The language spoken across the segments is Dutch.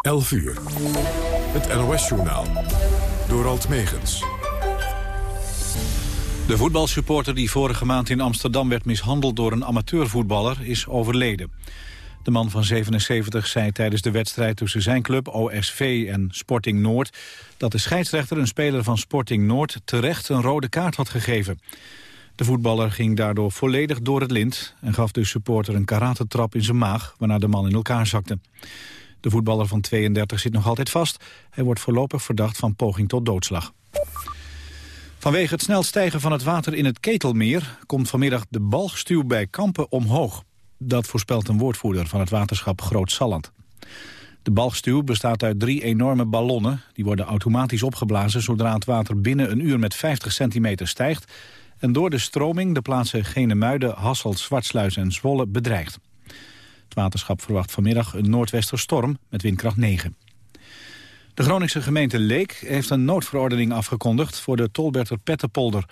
11 uur. Het NOS-journaal. Door Alt Megens. De voetbalsupporter die vorige maand in Amsterdam werd mishandeld door een amateurvoetballer is overleden. De man van 77 zei tijdens de wedstrijd tussen zijn club OSV en Sporting Noord... dat de scheidsrechter een speler van Sporting Noord terecht een rode kaart had gegeven. De voetballer ging daardoor volledig door het lint... en gaf de supporter een karatentrap in zijn maag, waarna de man in elkaar zakte. De voetballer van 32 zit nog altijd vast. Hij wordt voorlopig verdacht van poging tot doodslag. Vanwege het snel stijgen van het water in het Ketelmeer... komt vanmiddag de balgstuw bij Kampen omhoog. Dat voorspelt een woordvoerder van het waterschap Groot Salland. De balgstuw bestaat uit drie enorme ballonnen. Die worden automatisch opgeblazen zodra het water binnen een uur met 50 centimeter stijgt... en door de stroming de plaatsen Genemuiden, Hasselt, Zwartsluis en Zwolle bedreigt. Het waterschap verwacht vanmiddag een noordwesterstorm met windkracht 9. De Groningse gemeente Leek heeft een noodverordening afgekondigd voor de Tolberter Pettenpolder.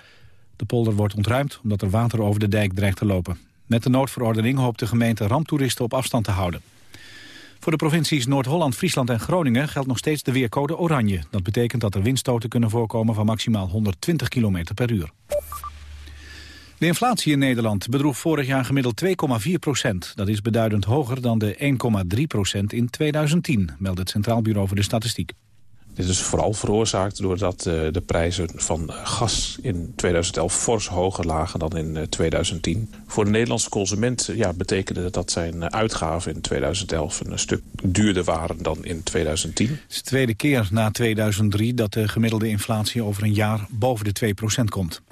De polder wordt ontruimd omdat er water over de dijk dreigt te lopen. Met de noodverordening hoopt de gemeente ramptoeristen op afstand te houden. Voor de provincies Noord-Holland, Friesland en Groningen geldt nog steeds de weercode oranje. Dat betekent dat er windstoten kunnen voorkomen van maximaal 120 km per uur. De inflatie in Nederland bedroeg vorig jaar gemiddeld 2,4 procent. Dat is beduidend hoger dan de 1,3 procent in 2010, meldt het Centraal Bureau voor de Statistiek. Dit is vooral veroorzaakt doordat uh, de prijzen van gas in 2011 fors hoger lagen dan in uh, 2010. Voor de Nederlandse consument ja, betekende dat zijn uitgaven in 2011 een stuk duurder waren dan in 2010. Het is de tweede keer na 2003 dat de gemiddelde inflatie over een jaar boven de 2 procent komt.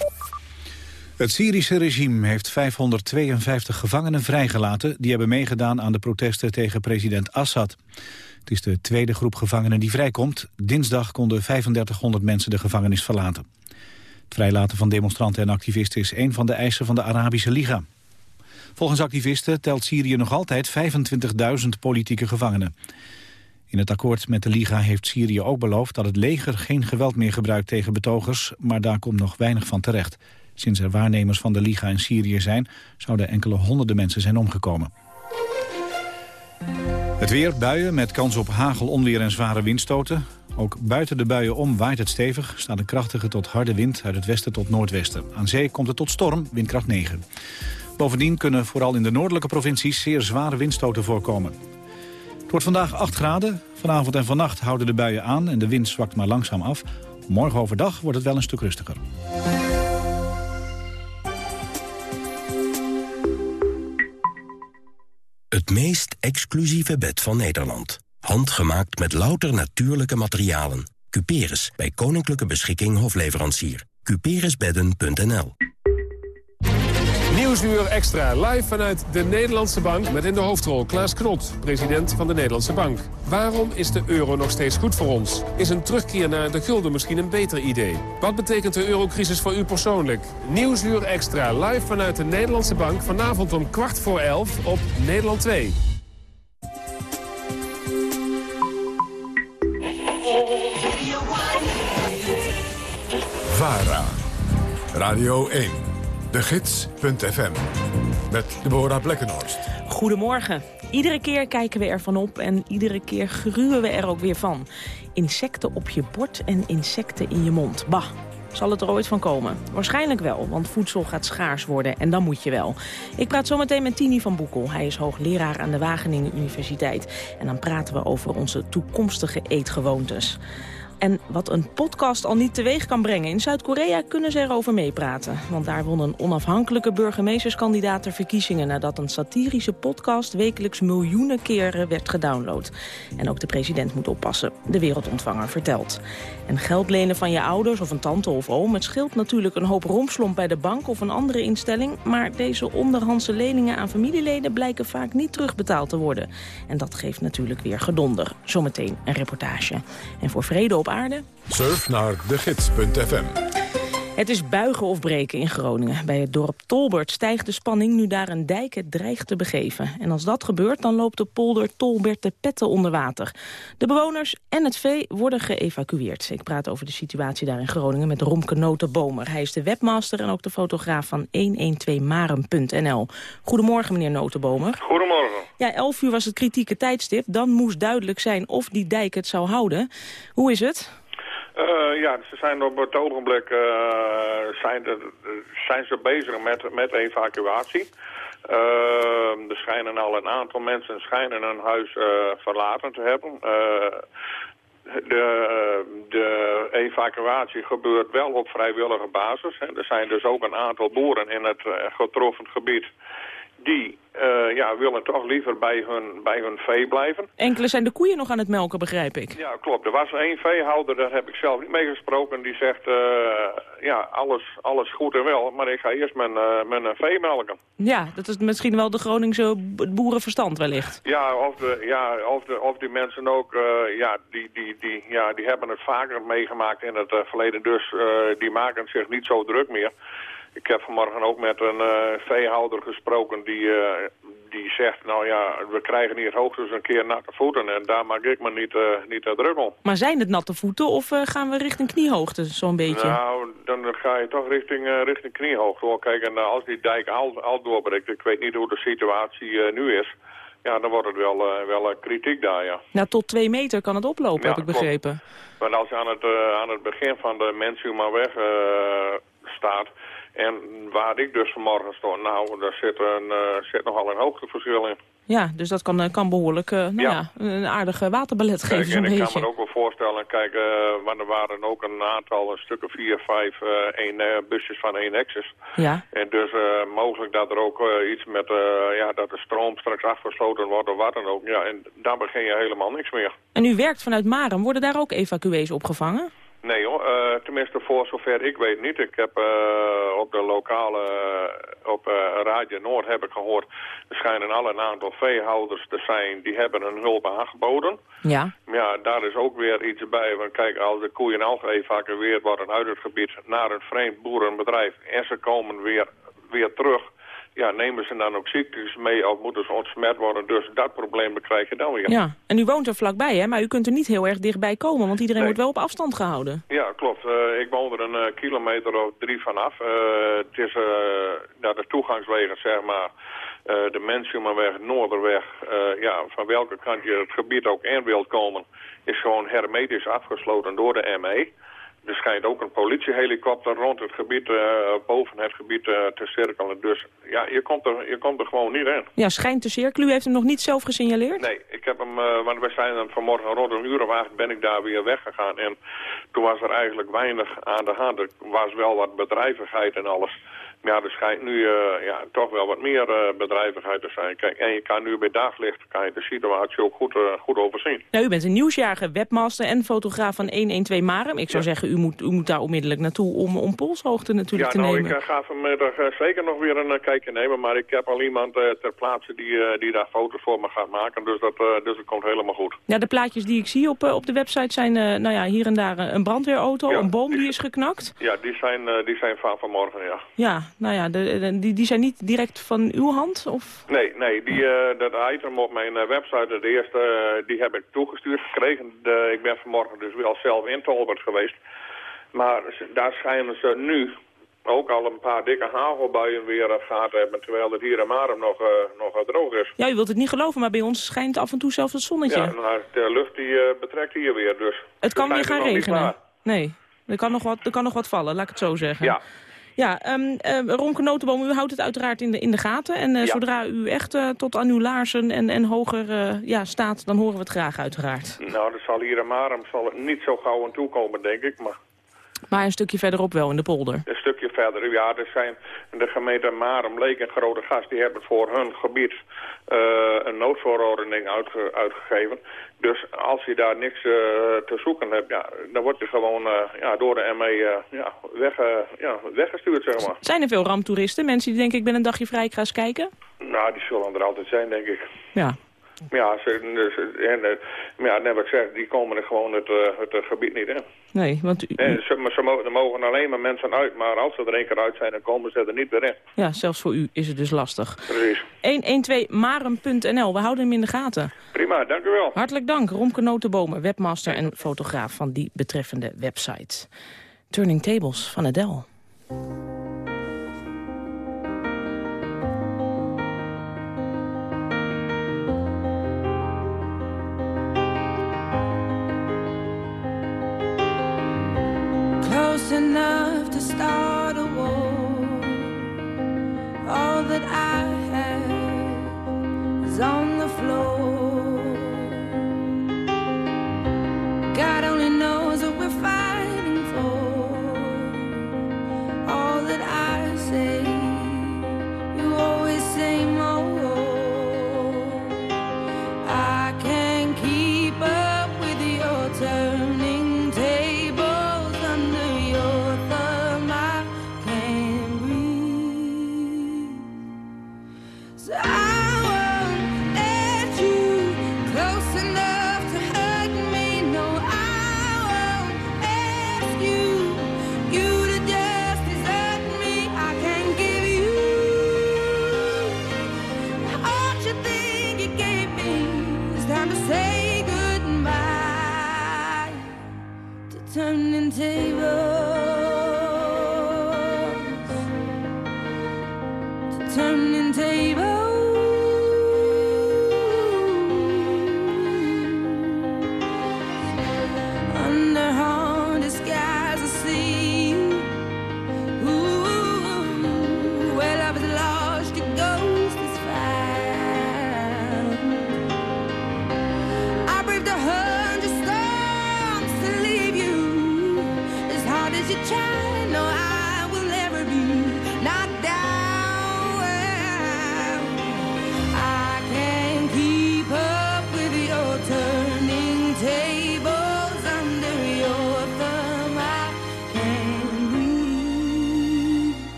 Het Syrische regime heeft 552 gevangenen vrijgelaten... die hebben meegedaan aan de protesten tegen president Assad. Het is de tweede groep gevangenen die vrijkomt. Dinsdag konden 3500 mensen de gevangenis verlaten. Het vrijlaten van demonstranten en activisten is een van de eisen van de Arabische Liga. Volgens activisten telt Syrië nog altijd 25.000 politieke gevangenen. In het akkoord met de Liga heeft Syrië ook beloofd dat het leger geen geweld meer gebruikt tegen betogers, maar daar komt nog weinig van terecht. Sinds er waarnemers van de Liga in Syrië zijn... zouden enkele honderden mensen zijn omgekomen. Het weer, buien met kans op hagel, onweer en zware windstoten. Ook buiten de buien om waait het stevig. Staat een krachtige tot harde wind uit het westen tot noordwesten. Aan zee komt het tot storm, windkracht 9. Bovendien kunnen vooral in de noordelijke provincies zeer zware windstoten voorkomen. Het wordt vandaag 8 graden. Vanavond en vannacht houden de buien aan en de wind zwakt maar langzaam af. Morgen overdag wordt het wel een stuk rustiger. Het meest exclusieve bed van Nederland. Handgemaakt met louter natuurlijke materialen. Cuperus, bij Koninklijke Beschikking Hofleverancier. Cuperusbedden.nl Nieuwsuur Extra, live vanuit de Nederlandse Bank... met in de hoofdrol Klaas Knot, president van de Nederlandse Bank. Waarom is de euro nog steeds goed voor ons? Is een terugkeer naar de gulden misschien een beter idee? Wat betekent de eurocrisis voor u persoonlijk? Nieuwsuur Extra, live vanuit de Nederlandse Bank... vanavond om kwart voor elf op Nederland 2. VARA, Radio 1. De Gids.fm. Met Deborah Blekkenhorst. Goedemorgen. Iedere keer kijken we ervan op en iedere keer gruwen we er ook weer van. Insecten op je bord en insecten in je mond. Bah, zal het er ooit van komen? Waarschijnlijk wel, want voedsel gaat schaars worden en dan moet je wel. Ik praat zometeen met Tini van Boekel. Hij is hoogleraar aan de Wageningen Universiteit. En dan praten we over onze toekomstige eetgewoontes. En wat een podcast al niet teweeg kan brengen. In Zuid-Korea kunnen ze erover meepraten. Want daar won een onafhankelijke burgemeesterskandidaat de verkiezingen... nadat een satirische podcast wekelijks miljoenen keren werd gedownload. En ook de president moet oppassen, de wereldontvanger vertelt. En geld lenen van je ouders of een tante of oom... het scheelt natuurlijk een hoop romslomp bij de bank of een andere instelling... maar deze onderhandse leningen aan familieleden... blijken vaak niet terugbetaald te worden. En dat geeft natuurlijk weer gedonder. Zometeen een reportage. En voor vrede op Surf naar gids.fm. Het is buigen of breken in Groningen. Bij het dorp Tolbert stijgt de spanning nu daar een dijk het dreigt te begeven. En als dat gebeurt, dan loopt de polder Tolbert de petten onder water. De bewoners en het vee worden geëvacueerd. Ik praat over de situatie daar in Groningen met Romke Notenbomer. Hij is de webmaster en ook de fotograaf van 112marem.nl. Goedemorgen, meneer Notenbomer. Goedemorgen. Ja, 11 uur was het kritieke tijdstip. Dan moest duidelijk zijn of die dijk het zou houden. Hoe is het? Uh, ja, ze zijn op het ogenblik uh, zijn, zijn ze bezig met, met evacuatie. Uh, er schijnen al een aantal mensen schijnen hun huis verlaten te hebben. de, de evacuatie gebeurt wel op vrijwillige basis. Er zijn dus ook een aantal boeren in het getroffen gebied die uh, ja, willen toch liever bij hun, bij hun vee blijven. Enkele zijn de koeien nog aan het melken, begrijp ik. Ja, klopt. Er was één veehouder, daar heb ik zelf niet mee gesproken. Die zegt, uh, ja, alles, alles goed en wel, maar ik ga eerst mijn, uh, mijn vee melken. Ja, dat is misschien wel de Groningse boerenverstand wellicht. Ja, of, de, ja, of, de, of die mensen ook, ja, die, die, die, ja, die hebben het vaker meegemaakt in het verleden. Dus die maken zich niet zo druk meer. Ik heb vanmorgen ook met een uh, veehouder gesproken die, uh, die zegt... nou ja, we krijgen hier hoogstens een keer natte voeten... en daar maak ik me niet, uh, niet te druk om. Maar zijn het natte voeten of gaan we richting kniehoogte zo'n beetje? Nou, dan ga je toch richting, richting kniehoogte. Hoor. Kijk, en als die dijk al, al doorbreekt... ik weet niet hoe de situatie nu is... Ja, dan wordt het wel, wel kritiek daar, ja. Nou, tot twee meter kan het oplopen, ja, heb ik begrepen. Maar als je aan het, aan het begin van de Mensuma-weg staat en waar ik dus vanmorgen stond, nou, daar zit, een, uh, zit nogal een hoogteverschil in. Ja, dus dat kan, eh, kan behoorlijk uh, nou ja. een aardige waterballet geven En ik kan me ook wel voorstellen, kijk, uh, want er waren ook een aantal, een stukken vier, vijf, één, busjes van één Nexus. Ja. En dus mogelijk dat er ook iets met, ja, dat de stroom straks afgesloten wordt of wat dan ook. Ja, en daar begin je helemaal niks meer. En u werkt vanuit Marem, worden daar ook evacuees opgevangen? Nee hoor, uh, tenminste voor zover ik weet niet. Ik heb uh, op de lokale, uh, op Radio Noord heb ik gehoord... er schijnen al een aantal veehouders te zijn die hebben hun hulp aangeboden. Ja. Ja, daar is ook weer iets bij. Want kijk, als de koeien al geëvacueerd worden uit het gebied naar een vreemd boerenbedrijf... en ze komen weer, weer terug ja, nemen ze dan ook ziektes mee of moeten ze ontsmet worden. Dus dat probleem krijg je dan weer. Ja, en u woont er vlakbij, hè? maar u kunt er niet heel erg dichtbij komen, want iedereen wordt wel op afstand gehouden. Ja, klopt. Uh, ik woon er een uh, kilometer of drie vanaf. Uh, het is naar de toegangswegen, zeg maar, de Mensumerweg, Noorderweg, ja, van welke kant je het gebied ook in wilt komen, is gewoon hermetisch afgesloten door de ME. Er schijnt ook een politiehelikopter rond het gebied, uh, boven het gebied uh, te cirkelen. Dus ja, je komt, er, je komt er gewoon niet in. Ja, schijnt te cirkelen. U heeft hem nog niet zelf gesignaleerd? Nee, ik heb hem, uh, want we zijn vanmorgen rond een uur of acht ben ik daar weer weggegaan. En toen was er eigenlijk weinig aan de hand. Er was wel wat bedrijvigheid en alles. Ja, er schijnt nu uh, ja, toch wel wat meer uh, bedrijvigheid te zijn. Kijk, en je kan nu bij daglicht kan je de situatie ook goed, uh, goed overzien. Nou, u bent een nieuwsjarige webmaster en fotograaf van 112 Marem. Ik zou ja. zeggen, u moet, u moet daar onmiddellijk naartoe om, om polshoogte natuurlijk ja, te nou, nemen. Ja, ik ga vanmiddag zeker nog weer een kijkje nemen. Maar ik heb al iemand ter plaatse die, die daar foto's voor me gaat maken. Dus dat, dus dat komt helemaal goed. Ja, de plaatjes die ik zie op, op de website zijn nou ja, hier en daar een brandweerauto, ja, een boom die, die is geknakt. Ja, die zijn, die zijn van vanmorgen, ja. Ja, nou ja, de, de, die, die zijn niet direct van uw hand? Of? Nee, nee die, uh, dat item op mijn uh, website, de eerste, uh, die heb ik toegestuurd gekregen. De, ik ben vanmorgen dus wel zelf in Tolbert geweest. Maar daar schijnen ze nu ook al een paar dikke hagelbuien weer gehad hebben... terwijl het hier in Marem nog, nog droog is. Ja, u wilt het niet geloven, maar bij ons schijnt af en toe zelfs het zonnetje. Ja, nou, de lucht die betrekt hier weer dus. Het kan weer gaan regenen. Nee, er kan, nog wat, er kan nog wat vallen, laat ik het zo zeggen. Ja. Ja, um, uh, Ronke Notenboom, u houdt het uiteraard in de, in de gaten. En uh, ja. zodra u echt uh, tot aan uw laarzen en, en hoger ja, staat, dan horen we het graag uiteraard. Nou, dat zal hier in Marem zal het niet zo gauw aan toekomen, denk ik. Maar... maar een stukje verderop wel, in de polder? Een stukje verder, ja. Er zijn de gemeente Marem, Leek en Grote Gast... die hebben voor hun gebied een noodverordening uitge uitgegeven. Dus als je daar niks uh, te zoeken hebt, ja, dan word je gewoon uh, ja, door de ME ja, weg, ja, weggestuurd, zeg maar. Zijn er veel ramptoeristen? Mensen die denken, ik ben een dagje vrij, ik ga eens kijken? Nou, die zullen er altijd zijn, denk ik. Ja. Ja, ze, en, maar ja, net wat ik zeg, die komen er gewoon het, het gebied niet in. Nee, want u... En ze, ze mogen, er mogen alleen maar mensen uit, maar als ze er één keer uit zijn, dan komen ze er niet meer in. Ja, zelfs voor u is het dus lastig. Precies. 112marum.nl, we houden hem in de gaten. Prima, dank u wel. Hartelijk dank, Romke Notenbomen, webmaster en fotograaf van die betreffende website. Turning Tables van Adele.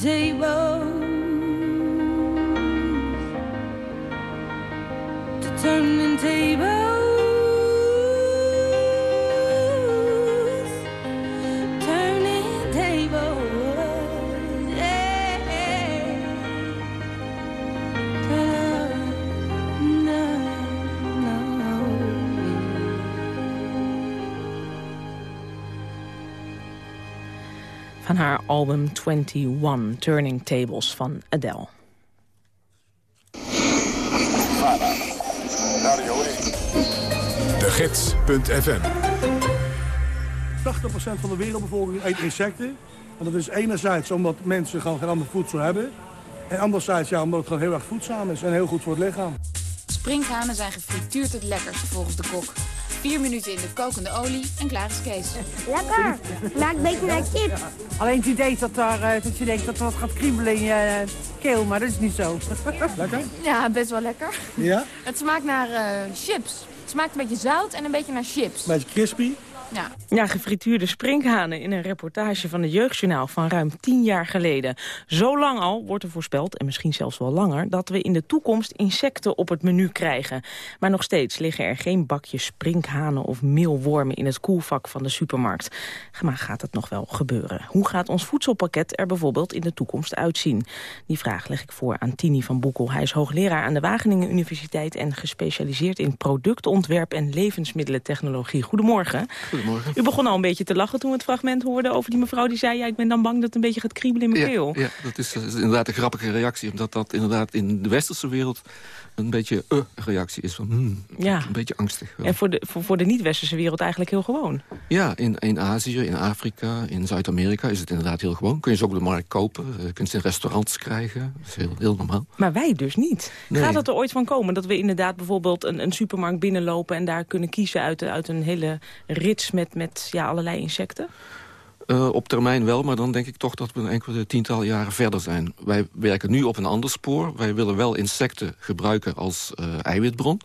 Turning haar album 21, Turning Tables van Adele. De Gids.fm 80% van de wereldbevolking eet insecten. En dat is enerzijds omdat mensen gewoon geen ander voedsel hebben. En anderzijds ja, omdat het gewoon heel erg voedzaam is en heel goed voor het lichaam. Sprinkhanen zijn gefrituurd het lekkerste volgens de kok. Vier minuten in de kokende olie en klaar is Kees. Lekker. Maakt een beetje naar kip. Alleen het idee dat, daar, eh, dat je denkt dat er wat gaat kriebelen in je eh, keel, maar dat is niet zo. Lekker? Ja, best wel lekker. Ja? Het smaakt naar eh, chips. Het smaakt een beetje zout en een beetje naar chips. Beetje crispy. Ja. Ja, gefrituurde sprinkhanen in een reportage van het Jeugdjournaal van ruim tien jaar geleden. Zo lang al wordt er voorspeld, en misschien zelfs wel langer, dat we in de toekomst insecten op het menu krijgen. Maar nog steeds liggen er geen bakjes sprinkhanen of meelwormen in het koelvak van de supermarkt. Maar gaat het nog wel gebeuren? Hoe gaat ons voedselpakket er bijvoorbeeld in de toekomst uitzien? Die vraag leg ik voor aan Tini van Boekel. Hij is hoogleraar aan de Wageningen Universiteit en gespecialiseerd in productontwerp en levensmiddelentechnologie. Goedemorgen. Goedemorgen. U begon al een beetje te lachen toen we het fragment hoorden over die mevrouw die zei... ja, ik ben dan bang dat het een beetje gaat kriebelen in mijn Ja, keel. ja, dat is, dat is inderdaad een grappige reactie. Omdat dat inderdaad in de westerse wereld een beetje een reactie is. Van, hmm, Ja. Een beetje angstig. wel. En voor de, voor, voor de niet-westerse wereld eigenlijk heel gewoon. Ja, in, in Azië, in Afrika, in Zuid-Amerika is het inderdaad heel gewoon. Kun je ze ook op de markt kopen. eh, Kun je ze in restaurants krijgen. Dat is heel, heel normaal. Maar wij dus niet. Nee. Gaat het er ooit van komen dat we inderdaad bijvoorbeeld een, een supermarkt binnenlopen... en daar kunnen kiezen uit, uit een hele rits met, met ja, allerlei insecten? Eh, op termijn wel, maar dan denk ik toch dat we een enkele tientallen jaren verder zijn. Wij werken nu op een ander spoor. Wij willen wel insecten gebruiken als eh, eiwitbron.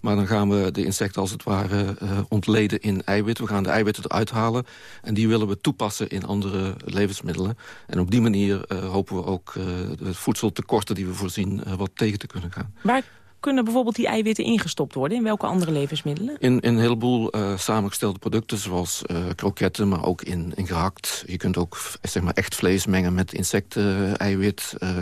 Maar dan gaan we de insecten als het ware eh, ontleden in eiwit. We gaan de eiwitten eruit halen. En die willen we toepassen in andere levensmiddelen. En op die manier hopen we ook de voedseltekorten die we voorzien wat tegen te kunnen gaan. Waar kunnen bijvoorbeeld die eiwitten ingestopt worden? In welke andere levensmiddelen? In, in een heleboel eh, samengestelde producten, zoals eh, kroketten, maar ook in, in gehakt. Je kunt ook f- zeg maar, echt vlees mengen met insecten-eiwit. eh,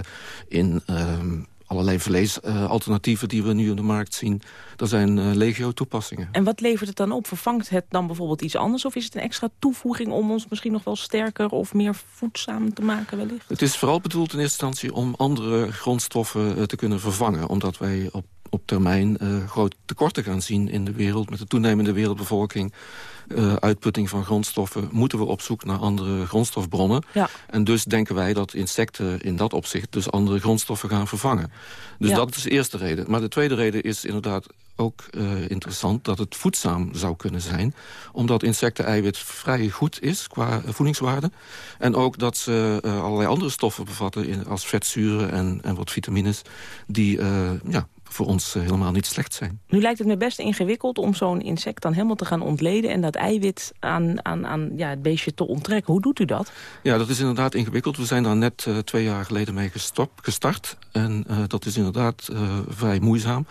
in ehm, allerlei vleesalternatieven die we nu op de markt zien. Er zijn eh, legio toepassingen. En wat levert het dan op? Vervangt het dan bijvoorbeeld iets anders? Of is het een extra toevoeging om ons misschien nog wel sterker... of meer voedzaam te maken wellicht? Het is vooral bedoeld in eerste instantie om andere grondstoffen eh, te kunnen vervangen. Omdat wij op, op termijn eh grote tekorten gaan zien in de wereld. Met de toenemende wereldbevolking, eh, uitputting van grondstoffen... moeten we op zoek naar andere grondstofbronnen. Ja. En dus denken wij dat insecten in dat opzicht... dus andere grondstoffen gaan vervangen. Dus Ja. dat is de eerste reden. Maar de tweede reden is inderdaad ook eh, interessant... dat het voedzaam zou kunnen zijn. Omdat insecten-eiwit vrij goed is qua voedingswaarde. En ook dat ze eh, allerlei andere stoffen bevatten... In, als vetzuren en, en wat vitamines... die ja, voor ons eh, helemaal niet slecht zijn. Nu lijkt het me best ingewikkeld om zo'n insect dan helemaal te gaan ontleden... en dat eiwit aan, aan, aan ja, het beestje te onttrekken. Hoe doet u dat? Ja, dat is inderdaad ingewikkeld. We zijn daar net eh, twee jaar geleden mee gestop, gestart. En eh, dat is inderdaad vrij moeizaam.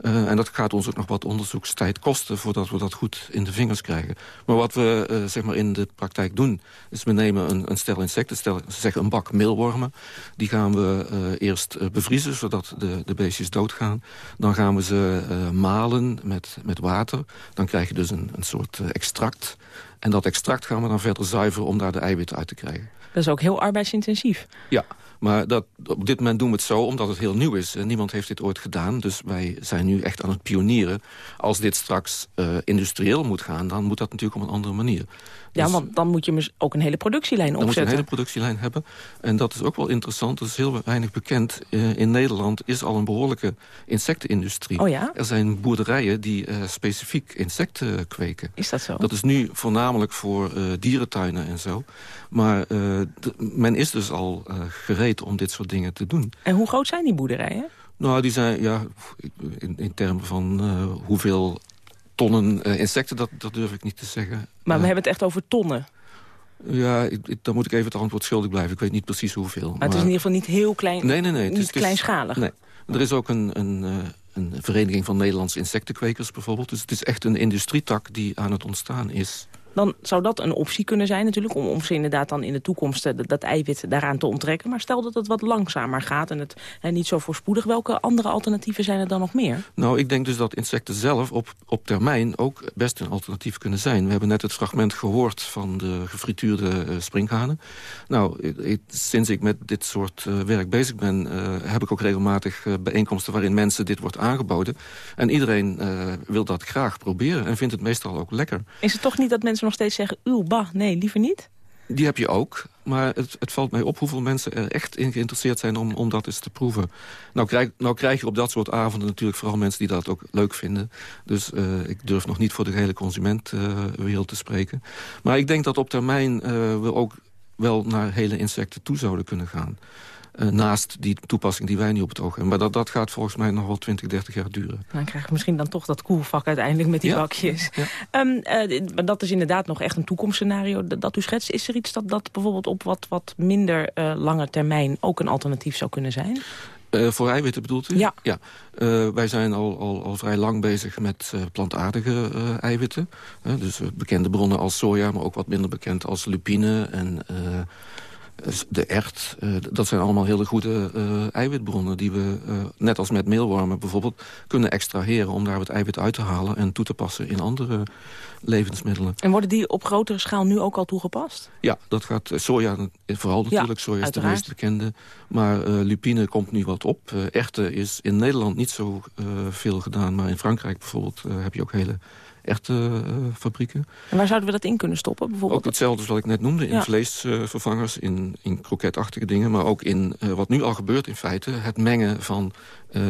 En dat gaat ons ook nog wat onderzoekstijd kosten... voordat we dat goed in de vingers krijgen. Maar wat we zeg maar in de praktijk doen... is we nemen een, een stel insecten, stel, ze zeggen een bak meelwormen. Die gaan we eerst bevriezen, zodat de, de beestjes doodgaan. Dan gaan we ze eh, malen met, met water. Dan krijg je dus een, een soort eh, extract. En dat extract gaan we dan verder zuiveren om daar de eiwitten uit te krijgen. Dat is ook heel arbeidsintensief. Ja, maar dat, op dit moment doen we het zo omdat het heel nieuw is. Niemand heeft dit ooit gedaan, dus wij zijn nu echt aan het pionieren. Als dit straks eh, industrieel moet gaan, dan moet dat natuurlijk op een andere manier. Ja, Dus- want dan moet je mis- ook een hele productielijn dan moet je een opzetten. hele productielijn hebben. En dat is ook wel interessant, dat is heel weinig bekend. Eh, in Nederland is al een behoorlijke insectenindustrie. Oh ja? Er zijn boerderijen die eh, specifiek insecten kweken. Is dat zo? Dat is nu voornamelijk voor eh, dierentuinen en zo. Maar eh, men is dus al eh, gereed om dit soort dingen te doen. En hoe groot zijn die boerderijen? Nou, die zijn, ja, in, in termen van eh, hoeveel tonnen eh, insecten, dat, dat durf ik niet te zeggen. Maar Eh, we hebben het echt over tonnen. Ja, ik, ik- dan moet ik even het antwoord schuldig blijven. Ik weet niet precies hoeveel. Maar het is in ieder geval niet heel klein, Nee, nee, nee. het niet is- het is- kleinschalig. Nee. Er is ook een, een, eh, een vereniging van Nederlandse insectenkwekers bijvoorbeeld. Dus het is echt een industrietak die aan het ontstaan is. Dan zou dat een optie kunnen zijn natuurlijk... om, om ze inderdaad dan in de toekomst eh, dat, dat eiwit daaraan te onttrekken. Maar stel dat het wat langzamer gaat en het en niet zo voorspoedig... welke andere alternatieven zijn er dan nog meer? Nou, ik denk dus dat insecten zelf op, op termijn ook best een alternatief kunnen zijn. We hebben net het fragment gehoord van de gefrituurde eh, sprinkhanen. Nou, sinds ik met dit soort eh, werk bezig ben... heb ik ook regelmatig bijeenkomsten waarin mensen dit wordt aangeboden. En iedereen wil dat graag proberen en vindt het meestal ook lekker. Is het toch niet dat mensen nog steeds zeggen... uw, bah, nee, liever niet? Die heb je ook, maar het, het valt mij op hoeveel mensen er echt in geïnteresseerd zijn om, om dat eens te proeven. Nou krijg, nou krijg je op dat soort avonden natuurlijk vooral mensen die dat ook leuk vinden. Dus eh, ik durf nog niet voor de hele consumentwereld te spreken. Maar ik denk dat op termijn eh, we ook wel naar hele insecten toe zouden kunnen gaan. Eh, naast die toepassing die wij nu op het oog hebben. Maar dat, dat gaat volgens mij nog wel 20, 30 jaar duren. Dan krijg je misschien dan toch dat koelvak uiteindelijk met die Ja. bakjes. Ehm, eh, maar dat is inderdaad nog echt een toekomstscenario dat, dat u schetst. Is er iets dat, dat bijvoorbeeld op wat, wat minder eh, lange termijn ook een alternatief zou kunnen zijn? Voor eiwitten bedoelt u? Ja. ja. Wij zijn al, al, al vrij lang bezig met plantaardige eiwitten. Dus bekende bronnen als soja, maar ook wat minder bekend als lupine en de ert. Eh, dat zijn allemaal hele goede eh, eiwitbronnen die we, eh, net als met meelwormen bijvoorbeeld, kunnen extraheren om daar het eiwit uit te halen en toe te passen in andere levensmiddelen. En worden die op grotere schaal nu ook al toegepast? Ja, dat gaat eh, soja, eh, vooral natuurlijk. soja is uiteraard. de meest bekende. Maar eh, lupine komt nu wat op. Eh erwten is in Nederland niet zo eh, veel gedaan. Maar in Frankrijk bijvoorbeeld eh, heb je ook hele erwtenfabrieken. En waar zouden we dat in kunnen stoppen? Bijvoorbeeld ook hetzelfde als wat ik net noemde. In Ja. vleesvervangers, in, in kroketachtige dingen. Maar ook in eh, wat nu al gebeurt in feite. Het mengen van eh,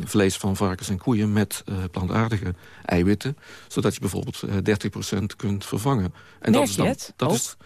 vlees van varkens en koeien met eh, plantaardige eiwitten. Zodat je bijvoorbeeld eh 30% kunt vervangen. En Merk is dan, het dat ook? is,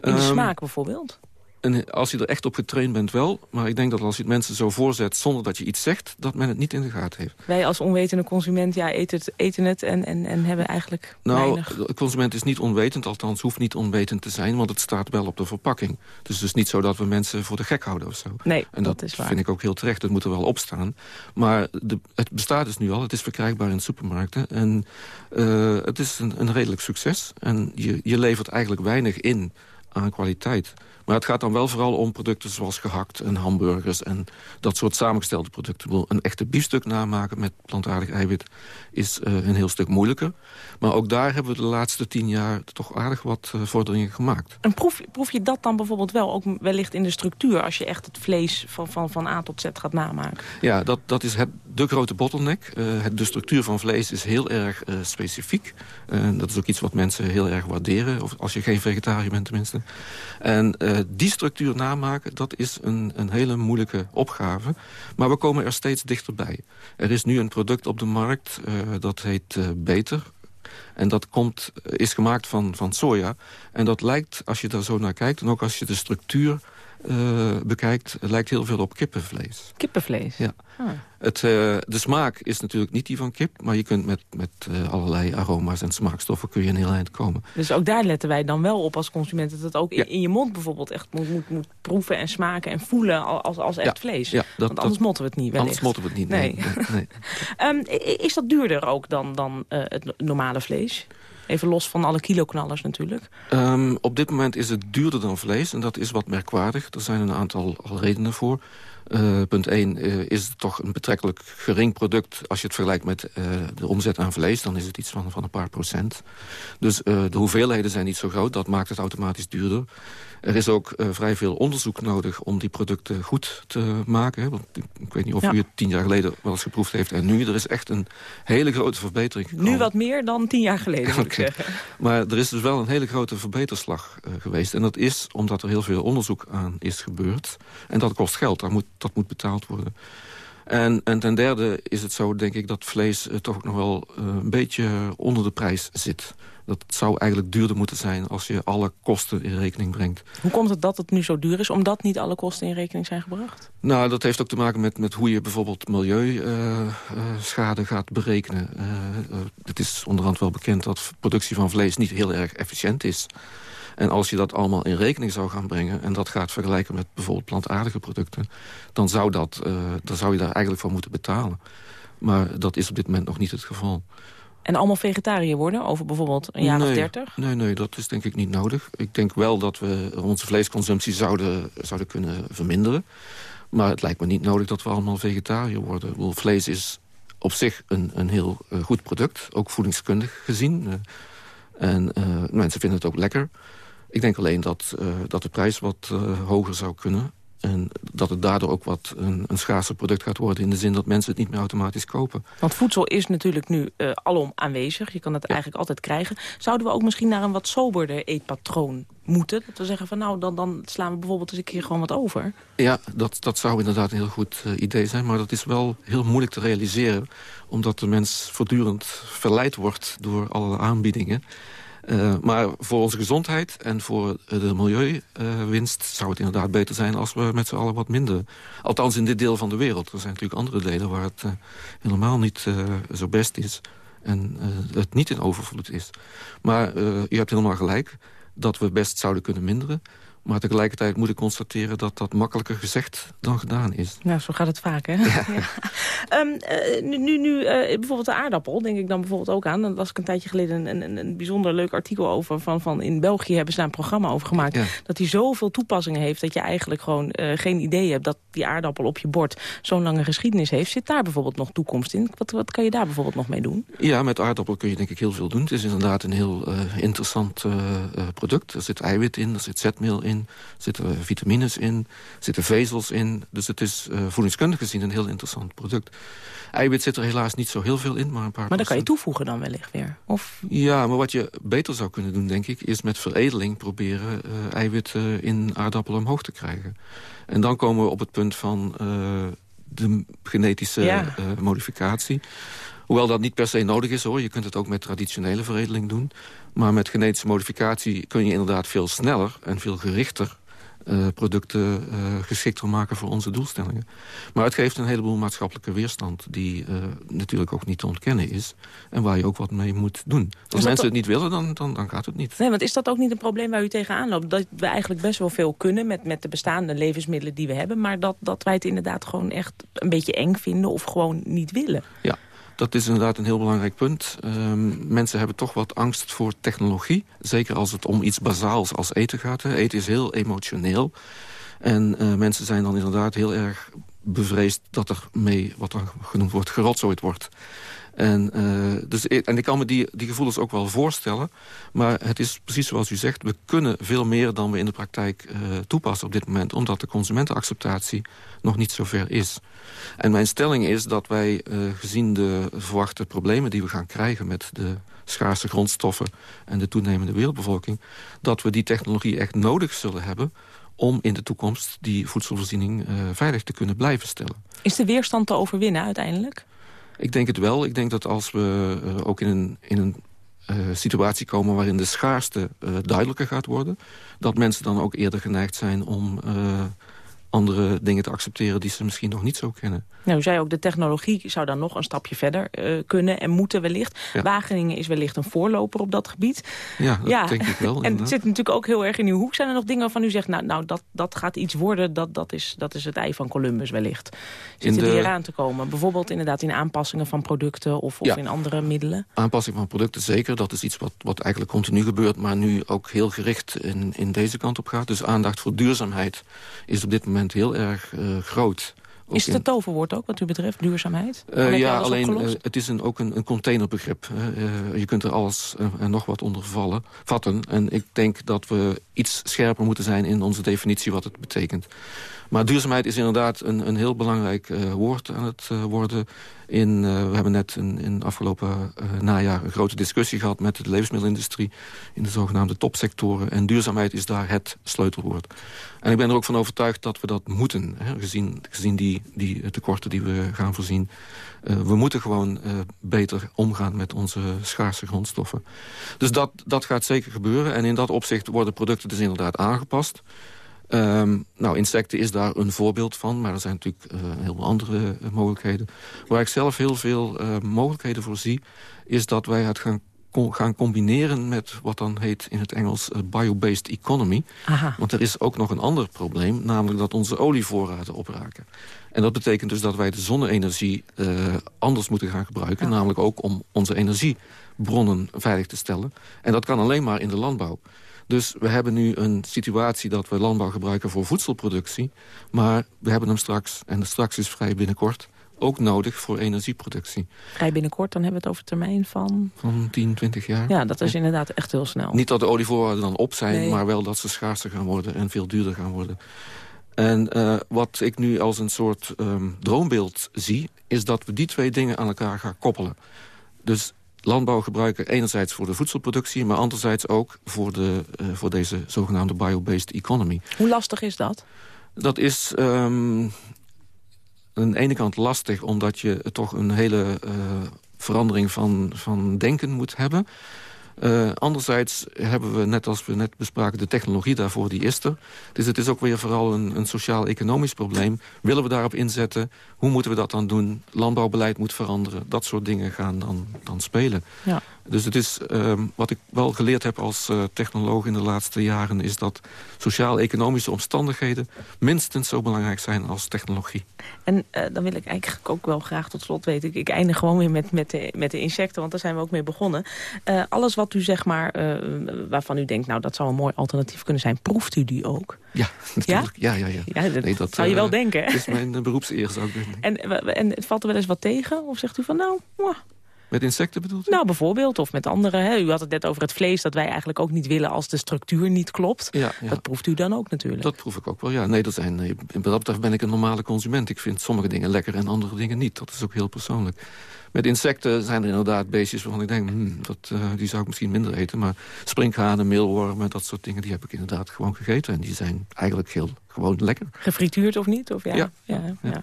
in de ehm, smaak bijvoorbeeld? En als je er echt op getraind bent wel. Maar ik denk dat als je het mensen zo voorzet zonder dat je iets zegt... dat men het niet in de gaten heeft. Wij als onwetende consument ja, eten, het, eten het en, en, en hebben eigenlijk Nou, weinig... de consument is niet onwetend, althans hoeft niet onwetend te zijn... want het staat wel op de verpakking. Dus het is niet zo dat we mensen voor de gek houden of zo. Nee, en dat, dat is waar. vind ik ook heel terecht, het moet er wel op staan. Maar de, het bestaat dus nu al, het is verkrijgbaar in supermarkten... en eh, het is een, een redelijk succes. En je, je levert eigenlijk weinig in aan kwaliteit. Maar het gaat dan wel vooral om producten zoals gehakt en hamburgers... en dat soort samengestelde producten. Ik bedoel, Een echte biefstuk namaken met plantaardig eiwit is eh, een heel stuk moeilijker. Maar ook daar hebben we de laatste tien jaar toch aardig wat eh, vorderingen gemaakt. En proef, proef je dat dan bijvoorbeeld wel, ook wellicht in de structuur... als je echt het vlees van, van, van A tot Z gaat namaken? Ja, dat, dat is het, de grote bottleneck. Eh, het, de structuur van vlees is heel erg specifiek. Dat is ook iets wat mensen heel erg waarderen. Of als je geen vegetariër bent tenminste. En die structuur namaken, dat is een, een hele moeilijke opgave. Maar we komen er steeds dichterbij. Er is nu een product op de markt, eh, dat heet eh, Beter. En dat komt, is gemaakt van, van soja. En dat lijkt, als je daar zo naar kijkt... en ook als je de structuur eh, bekijkt... lijkt heel veel op kippenvlees. Kippenvlees? Ja. Ah. Het, eh, de smaak is natuurlijk niet die van kip... maar je kunt met, met eh, allerlei aroma's en smaakstoffen... kun je een heel eind komen. Dus ook daar letten wij dan wel op als consument... dat het ook in, Ja. in je mond bijvoorbeeld echt moet, moet, moet proeven en smaken en voelen als, als echt Ja, vlees. ja, dat- Want anders dat- motten we het niet wellicht. Anders motten we het niet, nee. nee, nee. Ehm, is dat duurder ook dan, dan het no- normale vlees? Even los van alle kiloknallers natuurlijk. Ehm, op dit moment is het duurder dan vlees en dat is wat merkwaardig. Er zijn een aantal al redenen voor. Eh, punt 1 is het toch een betrekkelijk gering product... als je het vergelijkt met eh, de omzet aan vlees. Dan is het iets van, van een paar procent. Dus eh, de hoeveelheden zijn niet zo groot. Dat maakt het automatisch duurder. Er is ook eh, vrij veel onderzoek nodig om die producten goed te maken. Hè? Want ik, ik weet niet of Ja. u het tien jaar geleden wel eens geproefd heeft. En nu, er is echt een hele grote verbetering gekomen. Nu wat meer dan tien jaar geleden, moet ik zeggen. Maar er is dus wel een hele grote verbeterslag eh, geweest. En dat is omdat er heel veel onderzoek aan is gebeurd. En dat kost geld, dat moet, dat moet betaald worden. En, en ten derde is het zo, denk ik, dat vlees eh, toch nog wel eh, een beetje onder de prijs zit. Dat zou eigenlijk duurder moeten zijn als je alle kosten in rekening brengt. Hoe komt het dat het nu zo duur is? Omdat niet alle kosten in rekening zijn gebracht? Nou, dat heeft ook te maken met, met hoe je bijvoorbeeld milieuschade gaat berekenen. Eh, eh, het is onderhand wel bekend dat productie van vlees niet heel erg efficiënt is. En als je dat allemaal in rekening zou gaan brengen... en dat gaat vergelijken met bijvoorbeeld plantaardige producten... dan zou, dat, eh, dan zou je daar eigenlijk voor moeten betalen. Maar dat is op dit moment nog niet het geval. En allemaal vegetariër worden over bijvoorbeeld een jaar nee, of dertig? Nee, nee, dat is denk ik niet nodig. Ik denk wel dat we onze vleesconsumptie zouden, zouden kunnen verminderen. Maar het lijkt me niet nodig dat we allemaal vegetariër worden. Bedoel, vlees is op zich een, een heel eh, goed product, ook voedingskundig gezien. Eh, en mensen vinden het ook lekker. Ik denk alleen dat, eh, dat de prijs wat eh, hoger zou kunnen. En dat het daardoor ook wat een, een schaarser product gaat worden... in de zin dat mensen het niet meer automatisch kopen. Want voedsel is natuurlijk nu eh, alom aanwezig. Je kan het eigenlijk altijd krijgen. Zouden we ook misschien naar een wat soberder eetpatroon moeten? Dat we zeggen van nou, dan, dan slaan we bijvoorbeeld eens een keer gewoon wat over. Ja, dat, dat zou inderdaad een heel goed idee zijn. Maar dat is wel heel moeilijk te realiseren. Omdat de mens voortdurend verleid wordt door alle aanbiedingen. Eh, maar voor onze gezondheid en voor de milieuwinst zou het inderdaad beter zijn als we met z'n allen wat minder... Althans in dit deel van de wereld. Er zijn natuurlijk andere delen waar het eh, helemaal niet eh, zo best is. En het niet in overvloed is. Maar je hebt helemaal gelijk dat we best zouden kunnen minderen. Maar tegelijkertijd moet ik constateren dat dat makkelijker gezegd dan gedaan is. Nou, zo gaat het vaak, hè? Ja. Ehm, eh, nu nu, nu uh, bijvoorbeeld de aardappel, denk ik dan bijvoorbeeld ook aan. Daar las ik een tijdje geleden een, een, een bijzonder leuk artikel over. Van, van in België hebben ze daar een programma over gemaakt. Dat die zoveel toepassingen heeft dat je eigenlijk gewoon uh, geen idee hebt... dat die aardappel op je bord zo'n lange geschiedenis heeft. Zit daar bijvoorbeeld nog toekomst in? Wat, wat kan je daar bijvoorbeeld nog mee doen? Ja, met aardappel kun je denk ik heel veel doen. Het is inderdaad een heel interessant product. Er zit eiwit in, er zit zetmeel in er zitten vitamines in, er zitten vezels in. Dus het is uh, voedingskundig gezien een heel interessant product. Eiwit zit er helaas niet zo heel veel in, maar een paar Maar dat kan je toevoegen dan wellicht weer? Of... Ja, maar wat je beter zou kunnen doen, denk ik... is met veredeling proberen uh, eiwit uh, in aardappelen omhoog te krijgen. En dan komen we op het punt van de genetische ja. modificatie. Hoewel dat niet per se nodig is hoor. Je kunt het ook met traditionele veredeling doen. Maar met genetische modificatie kun je inderdaad veel sneller en veel gerichter uh, producten uh, geschikter maken voor onze doelstellingen. Maar het geeft een heleboel maatschappelijke weerstand... die uh, natuurlijk ook niet te ontkennen is. En waar je ook wat mee moet doen. Als mensen het niet willen, dan, dan, dan gaat het niet. Nee, want is dat ook niet een probleem waar u tegenaan loopt? Dat we eigenlijk best wel veel kunnen met, met de bestaande levensmiddelen die we hebben... maar dat, dat wij het inderdaad gewoon echt een beetje eng vinden... of gewoon niet willen. Ja, dat is inderdaad een heel belangrijk punt. Um, mensen hebben toch wat angst voor technologie. Zeker als het om iets bazaals als eten gaat. Hè. Eten is heel emotioneel. En uh, mensen zijn dan inderdaad heel erg bevreesd dat er mee, wat er genoemd wordt, gerotzooid wordt. En, uh, dus, en ik kan me die, die gevoelens ook wel voorstellen. Maar het is precies zoals u zegt... we kunnen veel meer dan we in de praktijk uh, toepassen op dit moment... omdat de consumentenacceptatie nog niet zo ver is. En mijn stelling is dat wij, uh, gezien de verwachte problemen die we gaan krijgen... met de schaarse grondstoffen en de toenemende wereldbevolking... dat we die technologie echt nodig zullen hebben om in de toekomst die voedselvoorziening veilig te kunnen blijven stellen. Is de weerstand te overwinnen uiteindelijk? Ik denk het wel. Ik denk dat als we uh, ook in een, in een uh, situatie komen waarin de schaarste uh, duidelijker gaat worden... dat mensen dan ook eerder geneigd zijn om andere dingen te accepteren die ze misschien nog niet zo kennen. Nou, u zei ook, de technologie zou dan nog een stapje verder uh, kunnen en moeten wellicht. Ja. Wageningen is wellicht een voorloper op dat gebied. Ja, dat ja. denk ik wel. en het zit natuurlijk ook heel erg in uw hoek. Zijn er nog dingen waarvan u zegt, nou, nou dat, dat gaat iets worden, dat, dat, is, dat is het ei van Columbus wellicht. Zitten de... die eraan te komen? Bijvoorbeeld inderdaad in aanpassingen van producten of, of ja. in andere middelen? Aanpassing van producten, zeker. Dat is iets wat, wat eigenlijk continu gebeurt, maar nu ook heel gericht in, in deze kant op gaat. Dus aandacht voor duurzaamheid is op dit moment heel erg uh, groot. Ook is het een toverwoord ook wat u betreft, duurzaamheid? Uh, ja, alleen uh, het is een, ook een, een containerbegrip. Uh, je kunt er alles en nog wat onder vallen, vatten. En ik denk dat we iets scherper moeten zijn in onze definitie wat het betekent. Maar duurzaamheid is inderdaad een, een heel belangrijk woord aan het worden. In, uh, we hebben net in, in afgelopen uh, najaar een grote discussie gehad met de levensmiddelindustrie in de zogenaamde topsectoren. En duurzaamheid is daar het sleutelwoord. En ik ben er ook van overtuigd dat we dat moeten, hè, gezien, gezien die, die tekorten die we gaan voorzien. We moeten gewoon beter omgaan met onze schaarse grondstoffen. Dus dat, dat gaat zeker gebeuren. En in dat opzicht worden producten dus inderdaad aangepast. Um, nou, insecten is daar een voorbeeld van, maar er zijn natuurlijk uh, heel veel andere uh, mogelijkheden. Waar ik zelf heel veel uh, mogelijkheden voor zie, is dat wij het gaan, gaan combineren met wat dan heet in het Engels bio-based economy. Aha. Want er is ook nog een ander probleem, namelijk dat onze olievoorraden opraken. En dat betekent dus dat wij de zonne-energie anders moeten gaan gebruiken, ja. namelijk ook om onze energiebronnen veilig te stellen. En dat kan alleen maar in de landbouw. Dus we hebben nu een situatie dat we landbouw gebruiken voor voedselproductie. Maar we hebben hem straks, en straks is vrij binnenkort ook nodig voor energieproductie. Vrij binnenkort, dan hebben we het over termijn van... Van 10, 20 jaar. Ja, dat is ja. inderdaad echt heel snel. Niet dat de olievoorraden dan op zijn, nee. maar wel dat ze schaarser gaan worden en veel duurder gaan worden. En uh, wat ik nu als een soort um, droombeeld zie... is dat we die twee dingen aan elkaar gaan koppelen. Dus landbouw gebruiken enerzijds voor de voedselproductie... maar anderzijds ook voor, de, uh, voor deze zogenaamde bio-based economy. Hoe lastig is dat? Dat is um, aan de ene kant lastig... omdat je toch een hele uh, verandering van, van denken moet hebben... Uh, anderzijds hebben we, net als we net bespraken, de technologie daarvoor, die is er. Dus het is ook weer vooral een, een sociaal-economisch probleem. Willen we daarop inzetten? Hoe moeten we dat dan doen? Landbouwbeleid moet veranderen. Dat soort dingen gaan dan, dan spelen. Ja. Dus het is, uh, wat ik wel geleerd heb als uh, technoloog in de laatste jaren... is dat sociaal-economische omstandigheden minstens zo belangrijk zijn als technologie. En uh, dan wil ik eigenlijk ook wel graag tot slot weten... ik, eindig gewoon weer met, met, de, met de insecten, want daar zijn we ook mee begonnen. Uh, alles wat u zeg maar, waarvan u denkt... nou, dat zou een mooi alternatief kunnen zijn, proeft u die ook? Ja, natuurlijk. Ja, ja, ja. ja. ja dat, nee, dat zou je wel denken? Dat is mijn beroepseer, zou ik denken. En, en valt er wel eens wat tegen? Of zegt u van, nou... Mwah. Met insecten bedoelt u? Nou, bijvoorbeeld. Of met andere. Hè. U had het net over het vlees dat wij eigenlijk ook niet willen als de structuur niet klopt. Ja, ja. Dat proeft u dan ook natuurlijk. Dat proef ik ook wel, ja. Nee, dat zijn, nee, wat dat betreft ben ik een normale consument. Ik vind sommige dingen lekker en andere dingen niet. Dat is ook heel persoonlijk. Met insecten zijn er inderdaad beestjes waarvan ik denk... Hmm, dat, uh, die zou ik misschien minder eten. Maar sprinkhanen, meelwormen, dat soort dingen... die heb ik inderdaad gewoon gegeten. En die zijn eigenlijk heel gewoon lekker. Gefrituurd of niet? Of ja? Ja. Ja, ja.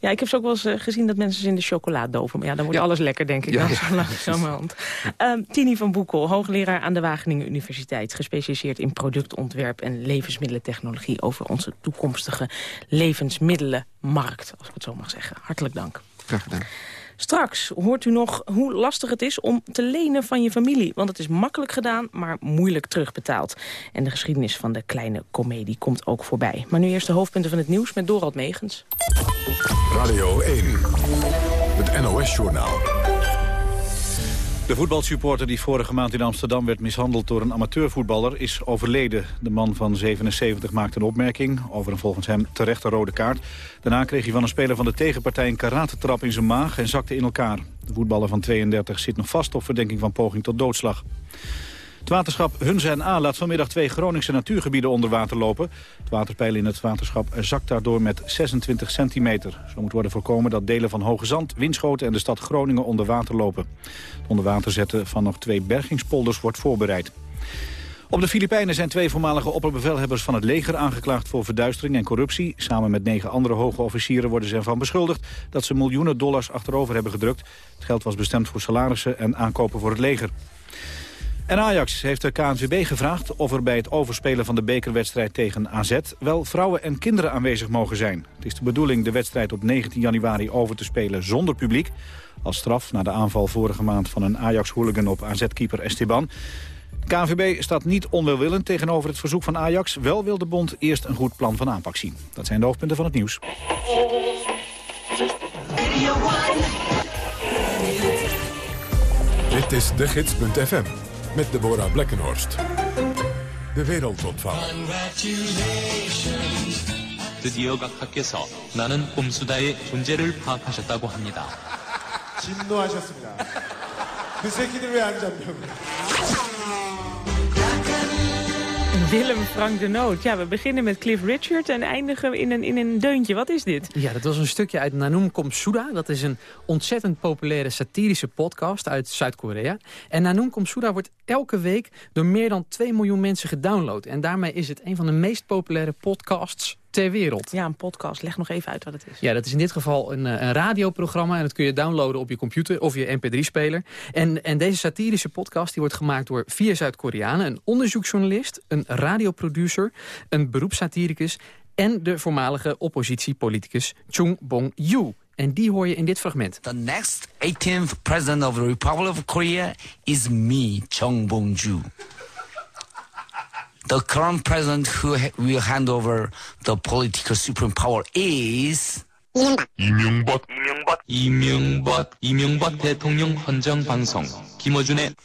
ja, ik heb zo ook wel eens uh, gezien dat mensen ze in de chocola doven. Maar ja, dan wordt alles lekker, denk ik. Ja, zo langzamerhand. Um, Tini van Boekel, hoogleraar aan de Wageningen Universiteit. Gespecialiseerd in productontwerp en levensmiddelentechnologie... over onze toekomstige levensmiddelenmarkt, als ik het zo mag zeggen. Hartelijk dank. Graag gedaan. Straks hoort u nog hoe lastig het is om te lenen van je familie. Want het is makkelijk gedaan, maar moeilijk terugbetaald. En de geschiedenis van de kleine komedie komt ook voorbij. Maar nu eerst de hoofdpunten van het nieuws met Dorald Megens. Radio 1, het NOS-journaal. De voetbalsupporter die vorige maand in Amsterdam werd mishandeld door een amateurvoetballer is overleden. De man van 77 maakte een opmerking over een volgens hem terechte rode kaart. Daarna kreeg hij van een speler van de tegenpartij een karatentrap in zijn maag en zakte in elkaar. De voetballer van 32 zit nog vast op verdenking van poging tot doodslag. Het waterschap Hunze en A laat vanmiddag twee Groningse natuurgebieden onder water lopen. Het waterpeil in het waterschap zakt daardoor met 26 centimeter. Zo moet worden voorkomen dat delen van Hoge Zand, Winschoten en de stad Groningen onder water lopen. Het onder water zetten van nog twee bergingspolders wordt voorbereid. Op de Filipijnen zijn twee voormalige opperbevelhebbers van het leger aangeklaagd voor verduistering en corruptie. Samen met negen andere hoge officieren worden ze ervan beschuldigd dat ze miljoenen dollars achterover hebben gedrukt. Het geld was bestemd voor salarissen en aankopen voor het leger. En Ajax heeft de KNVB gevraagd of er bij het overspelen van de bekerwedstrijd tegen AZ wel vrouwen en kinderen aanwezig mogen zijn. Het is de bedoeling de wedstrijd op 19 januari over te spelen zonder publiek. Als straf na de aanval vorige maand van een Ajax-hooligan op AZ-keeper Esteban. De KNVB staat niet onwelwillend tegenover het verzoek van Ajax. Wel wil de bond eerst een goed plan van aanpak zien. Dat zijn de hoofdpunten van het nieuws. Dit is de gids.fm met Deborah Blekkenhorst. De wereldopvang. 드디어 각하께서 나는 꼼수다의 존재를 파악하셨다고 합니다. 진노하셨습니다. 그 새끼들 왜 안 잡냐고. Willem Frank de Noot. Ja, we beginnen met Cliff Richard en eindigen in een, in een deuntje. Wat is dit? Ja, dat was een stukje uit Nanum Komsuda. Dat is een ontzettend populaire satirische podcast uit Zuid-Korea. En Nanum Komsuda wordt elke week door meer dan 2 miljoen mensen gedownload. En daarmee is het een van de meest populaire podcasts ter wereld. Ja, een podcast. Leg nog even uit wat het is. Ja, dat is in dit geval een, een radioprogramma. En dat kun je downloaden op je computer of je mp3-speler. En, en deze satirische podcast die wordt gemaakt door vier Zuid-Koreanen. Een onderzoeksjournalist, een radioproducer, een beroepssatiricus... en de voormalige oppositiepoliticus Chung Bong-yu. En die hoor je in dit fragment. The next 18th president of the Republic of Korea is me, Chung Bong-ju. The current president who will hand over the political supreme power is... 이명박 이명박 이명박 이명박 대통령 헌정 방송 김어준의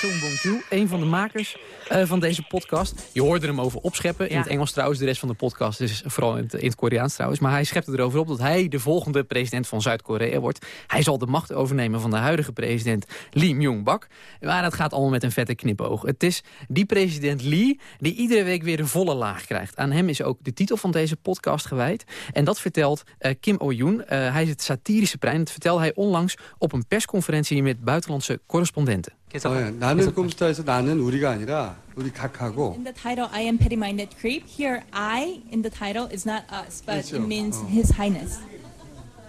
Chung Bong-ju, een van de makers uh, van deze podcast. Je hoorde hem over opscheppen. In Ja. het Engels trouwens, de rest van de podcast. Dus vooral in het, in het Koreaans trouwens. Maar hij schept erover op dat hij de volgende president van Zuid-Korea wordt. Hij zal de macht overnemen van de huidige president Lee Myung-bak. Maar dat gaat allemaal met een vette knipoog. Het is die president Lee die iedere week weer de volle laag krijgt. Aan hem is ook de titel van deze podcast gewijd. En dat vertelt eh, Kim Oh-yoon. Eh, hij is het satirische brein. Dat vertelde hij onlangs op een persconferentie met buitenlandse correspondenten. 어, 예. 나는 꼼수다에서 나는 우리가 아니라 우리 각하고 In the title, I am petty-minded creep. Here, I in the title is not us, but 그렇죠. it means 어. His Highness.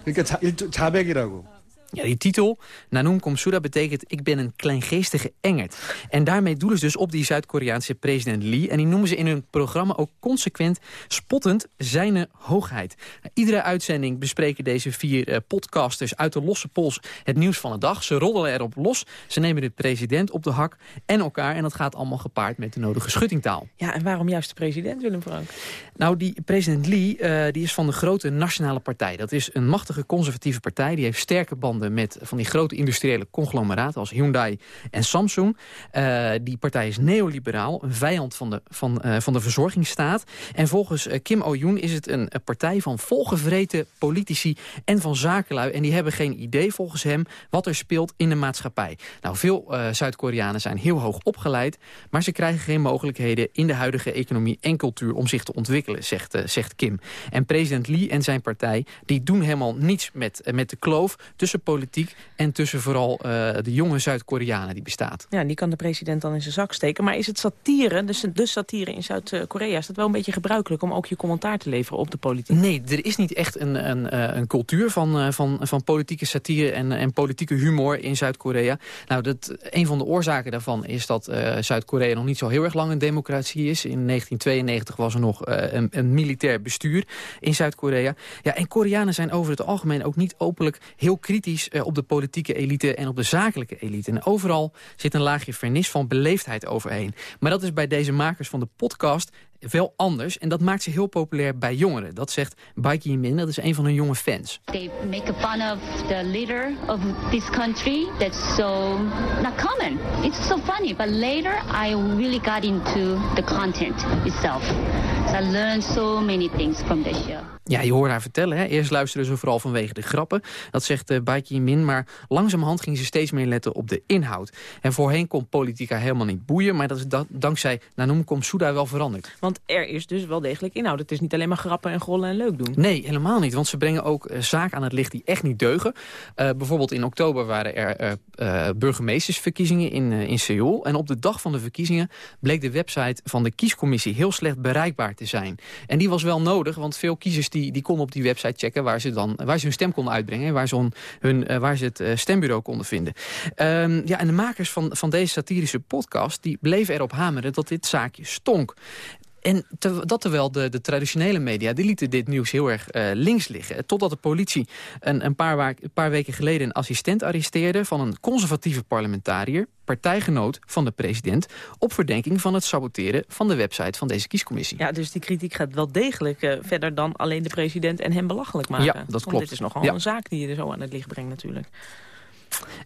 그러니까 자, 일종 자백이라고. Ja, die titel, Nanum Komsuda, betekent ik ben een kleingeestige engert. En daarmee doelen ze dus op die Zuid-Koreaanse president Lee. En die noemen ze in hun programma ook consequent spottend zijne hoogheid. Nou, iedere uitzending bespreken deze vier eh, podcasters uit de losse pols het nieuws van de dag. Ze roddelen erop los, ze nemen de president op de hak en elkaar. En dat gaat allemaal gepaard met de nodige schuttingtaal. Ja, en waarom juist de president, Willem Frank? Nou, die president Lee eh, die is van de grote nationale partij. Dat is een machtige conservatieve partij. Die heeft sterke banden met van die grote industriële conglomeraten als Hyundai en Samsung. Eh, die partij is neoliberaal, een vijand van de, van, eh, van de verzorgingsstaat. En volgens eh, Kim O-yoon is het een, partij van volgevreten politici en van zakenlui. En die hebben geen idee volgens hem wat er speelt in de maatschappij. Nou, veel Zuid-Koreanen zijn heel hoog opgeleid, maar ze krijgen geen mogelijkheden in de huidige economie en cultuur om zich te ontwikkelen, zegt, zegt Kim. En president Lee en zijn partij die doen helemaal niets met, met de kloof tussen politiek en tussen vooral uh, de jonge Zuid-Koreanen die bestaat. Ja, die kan de president dan in zijn zak steken. Maar is het satire, dus de satire in Zuid-Korea... is dat wel een beetje gebruikelijk om ook je commentaar te leveren op de politiek? Nee, er is niet echt een, een, eh, een cultuur van, eh, van, van politieke satire en, en politieke humor in Zuid-Korea. Nou, dat, een van de oorzaken daarvan is dat uh, Zuid-Korea nog niet zo heel erg lang een democratie is. In 1992 was er nog een, een militair bestuur in Zuid-Korea. Ja, en Koreanen zijn over het algemeen ook niet openlijk heel kritisch eh, op de politieke elite en op de zakelijke elite. En overal zit een laagje vernis van beleefdheid overheen. Maar dat is bij deze makers van de podcast wel anders. En dat maakt ze heel populair bij jongeren. Dat zegt Baiki Min, dat is een van hun jonge fans. They make fun of the leader of this country. That's so not common. It's so funny. But later I really got into the content itself. So I learned so many things from the show. Ja, je hoort haar vertellen. Hè? Eerst luisterden ze vooral vanwege de grappen. Dat zegt uh, Baiki Min. Maar langzamerhand ging ze steeds meer letten op de inhoud. En voorheen kon politica helemaal niet boeien. Maar dat is da dankzij Nanum Komsuda wel veranderd. Want er is dus wel degelijk inhoud. Het is niet alleen maar grappen en grollen en leuk doen. Nee, helemaal niet. Want ze brengen ook uh, zaken aan het licht die echt niet deugen. Uh, bijvoorbeeld in oktober waren er uh, burgemeestersverkiezingen in, in Seoul. En op de dag van de verkiezingen bleek de website van de kiescommissie heel slecht bereikbaar te zijn. En die was wel nodig, want veel kiezers die, die konden op die website checken... waar ze, dan, waar ze hun stem konden uitbrengen en waar ze, hun, waar ze het stembureau konden vinden. Um, ja, en de makers van, van deze satirische podcast die bleven erop hameren dat dit zaakje stonk. En te, dat terwijl de, de traditionele media, die lieten dit nieuws heel erg uh, links liggen. Totdat de politie een, een, paar, een paar weken geleden een assistent arresteerde... van een conservatieve parlementariër, partijgenoot van de president... op verdenking van het saboteren van de website van deze kiescommissie. Ja, dus die kritiek gaat wel degelijk uh, verder dan alleen de president en hem belachelijk maken. Ja, dat Want klopt. dit is nogal ja. een zaak die je er zo aan het licht brengt natuurlijk.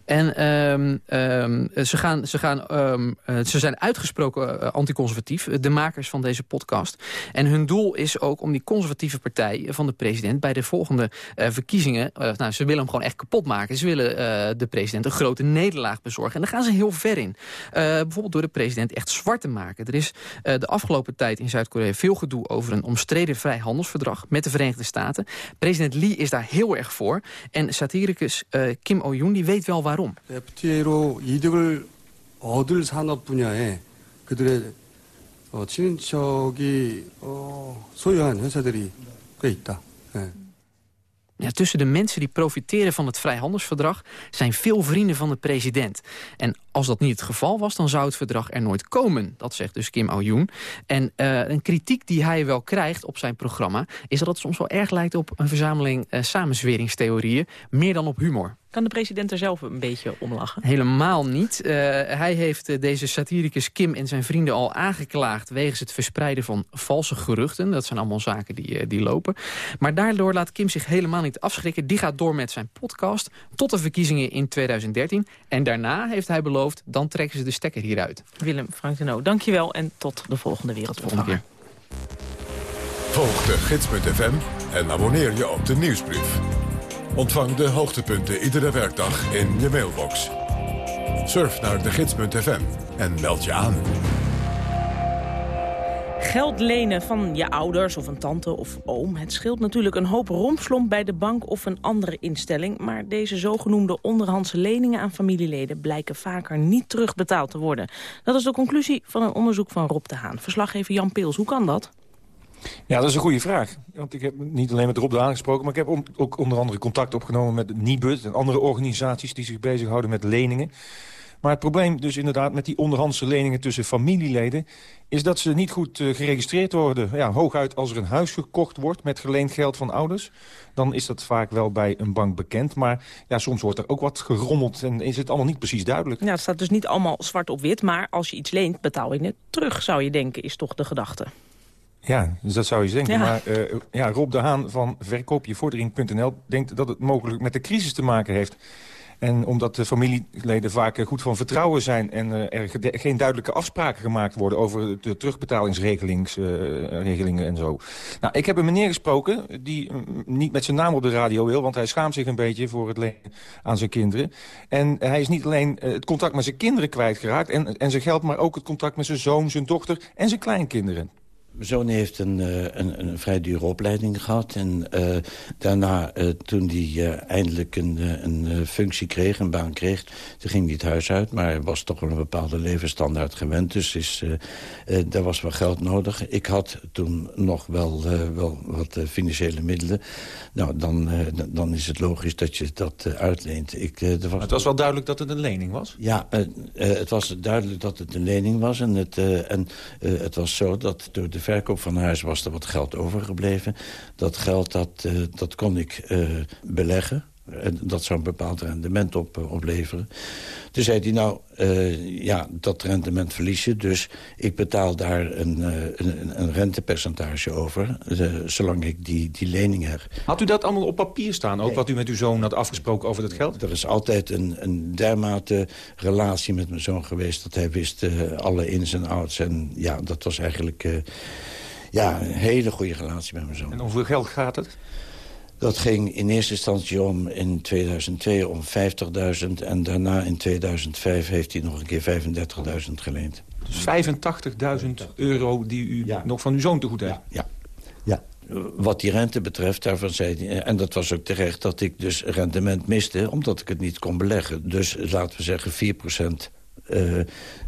En um, um, ze, gaan, ze, gaan, um, uh, ze zijn uitgesproken uh, anticonservatief, de makers van deze podcast. En hun doel is ook om die conservatieve partij van de president... bij de volgende verkiezingen... nou, ze willen hem gewoon echt kapot maken. Ze willen de president een grote nederlaag bezorgen. En daar gaan ze heel ver in. bijvoorbeeld door de president echt zwart te maken. Er is de afgelopen tijd in Zuid-Korea veel gedoe... over een omstreden vrijhandelsverdrag met de Verenigde Staten. President Lee is daar heel erg voor. En satiricus Kim O-yoon die weet weet wel waarom. FTA로 이득을 얻을 산업 분야에 그들의 어, 친인척이 어, 소유한 회사들이 꽤 있다. 네. Ja, tussen de mensen die profiteren van het vrijhandelsverdrag... zijn veel vrienden van de president. En als dat niet het geval was, dan zou het verdrag er nooit komen. Dat zegt dus Kim O-yoon. En uh, een kritiek die hij wel krijgt op zijn programma... is dat het soms wel erg lijkt op een verzameling uh, samenzweringstheorieën... meer dan op humor. Kan de president er zelf een beetje om lachen? Helemaal niet. Uh, hij heeft uh, deze satiricus Kim en zijn vrienden al aangeklaagd... wegens het verspreiden van valse geruchten. Dat zijn allemaal zaken die, uh, die lopen. Maar daardoor laat Kim zich helemaal niet afschrikken. Die gaat door met zijn podcast tot de verkiezingen in 2013. En daarna heeft hij beloofd, dan trekken ze de stekker hieruit. Willem Frank de Noo, dankjewel en tot de volgende Wereldvolgende Volg de gids.fm en abonneer je op de nieuwsbrief. Ontvang de hoogtepunten iedere werkdag in je mailbox. Surf naar de gids.fm en meld je aan. Geld lenen van je ouders of een tante of oom. Het scheelt natuurlijk een hoop rompslomp bij de bank of een andere instelling. Maar deze zogenoemde onderhandse leningen aan familieleden... blijken vaker niet terugbetaald te worden. Dat is de conclusie van een onderzoek van Rob de Haan. Verslaggever Jan Peels, hoe kan dat? Ja, dat is een goede vraag. Want ik heb niet alleen met Rob de Haan gesproken... maar ik heb ook onder andere contact opgenomen met Nibud... en andere organisaties die zich bezighouden met leningen. Maar het probleem dus inderdaad met die onderhandse leningen tussen familieleden... is dat ze niet goed eh, geregistreerd worden. Ja, hooguit als er een huis gekocht wordt met geleend geld van ouders... dan is dat vaak wel bij een bank bekend. Maar ja, soms wordt er ook wat gerommeld en is het allemaal niet precies duidelijk. Ja, het staat dus niet allemaal zwart op wit, maar als je iets leent, betaal je het terug, zou je denken, is toch de gedachte. Ja, dus dat zou je denken. Ja. Maar eh, ja, Rob de Haan van verkoopjevordering.nl denkt dat het mogelijk met de crisis te maken heeft. En omdat de familieleden vaak eh, goed van vertrouwen zijn... en eh, er geen duidelijke afspraken gemaakt worden... over de terugbetalingsregelingen en zo. Nou, ik heb een meneer gesproken die mm, niet met zijn naam op de radio wil... want hij schaamt zich een beetje voor het lenen aan zijn kinderen. En hij is niet alleen het contact met zijn kinderen kwijtgeraakt... En, en zijn geld, maar ook het contact met zijn zoon, zijn dochter en zijn kleinkinderen. Mijn zoon heeft een, eh, een, een vrij dure opleiding gehad. En eh, daarna, eh, toen hij eindelijk een, een functie kreeg, een baan kreeg... toen ging hij het huis uit, maar hij was toch wel een bepaalde levensstandaard gewend. Dus is, daar was wel geld nodig. Ik had toen nog wel, wel wat financiële middelen. Nou, dan, dan is het logisch dat je dat uitleent. Ik, er was Maar het was wel duidelijk dat het een lening was. ja, het was duidelijk dat het een lening was. En, het, en het was zo dat door de verkoop van huis was er wat geld overgebleven. Dat geld dat, eh, dat kon ik eh, beleggen. En dat zou een bepaald rendement op, eh, opleveren. Toen zei hij, nou, eh, ja, dat rendement verlies je. Dus ik betaal daar een, eh, een, een rentepercentage over. zolang ik die, die lening heb. Had u dat allemaal op papier staan, ook wat u met uw zoon had afgesproken over dat geld? Er is altijd een, een dermate relatie met mijn zoon geweest... dat hij wist alle ins en outs. En ja, dat was eigenlijk ja, een hele goede relatie met mijn zoon. En hoeveel geld gaat het? Dat ging in eerste instantie om in 2002 om 50.000... en daarna in 2005 heeft hij nog een keer 35.000 geleend. Dus 85.000 euro die u nog van uw zoon te goed heeft. Ja. ja. Wat die rente betreft, daarvan zei hij... en dat was ook terecht dat ik dus rendement miste... omdat ik het niet kon beleggen. Dus laten we zeggen 4 eh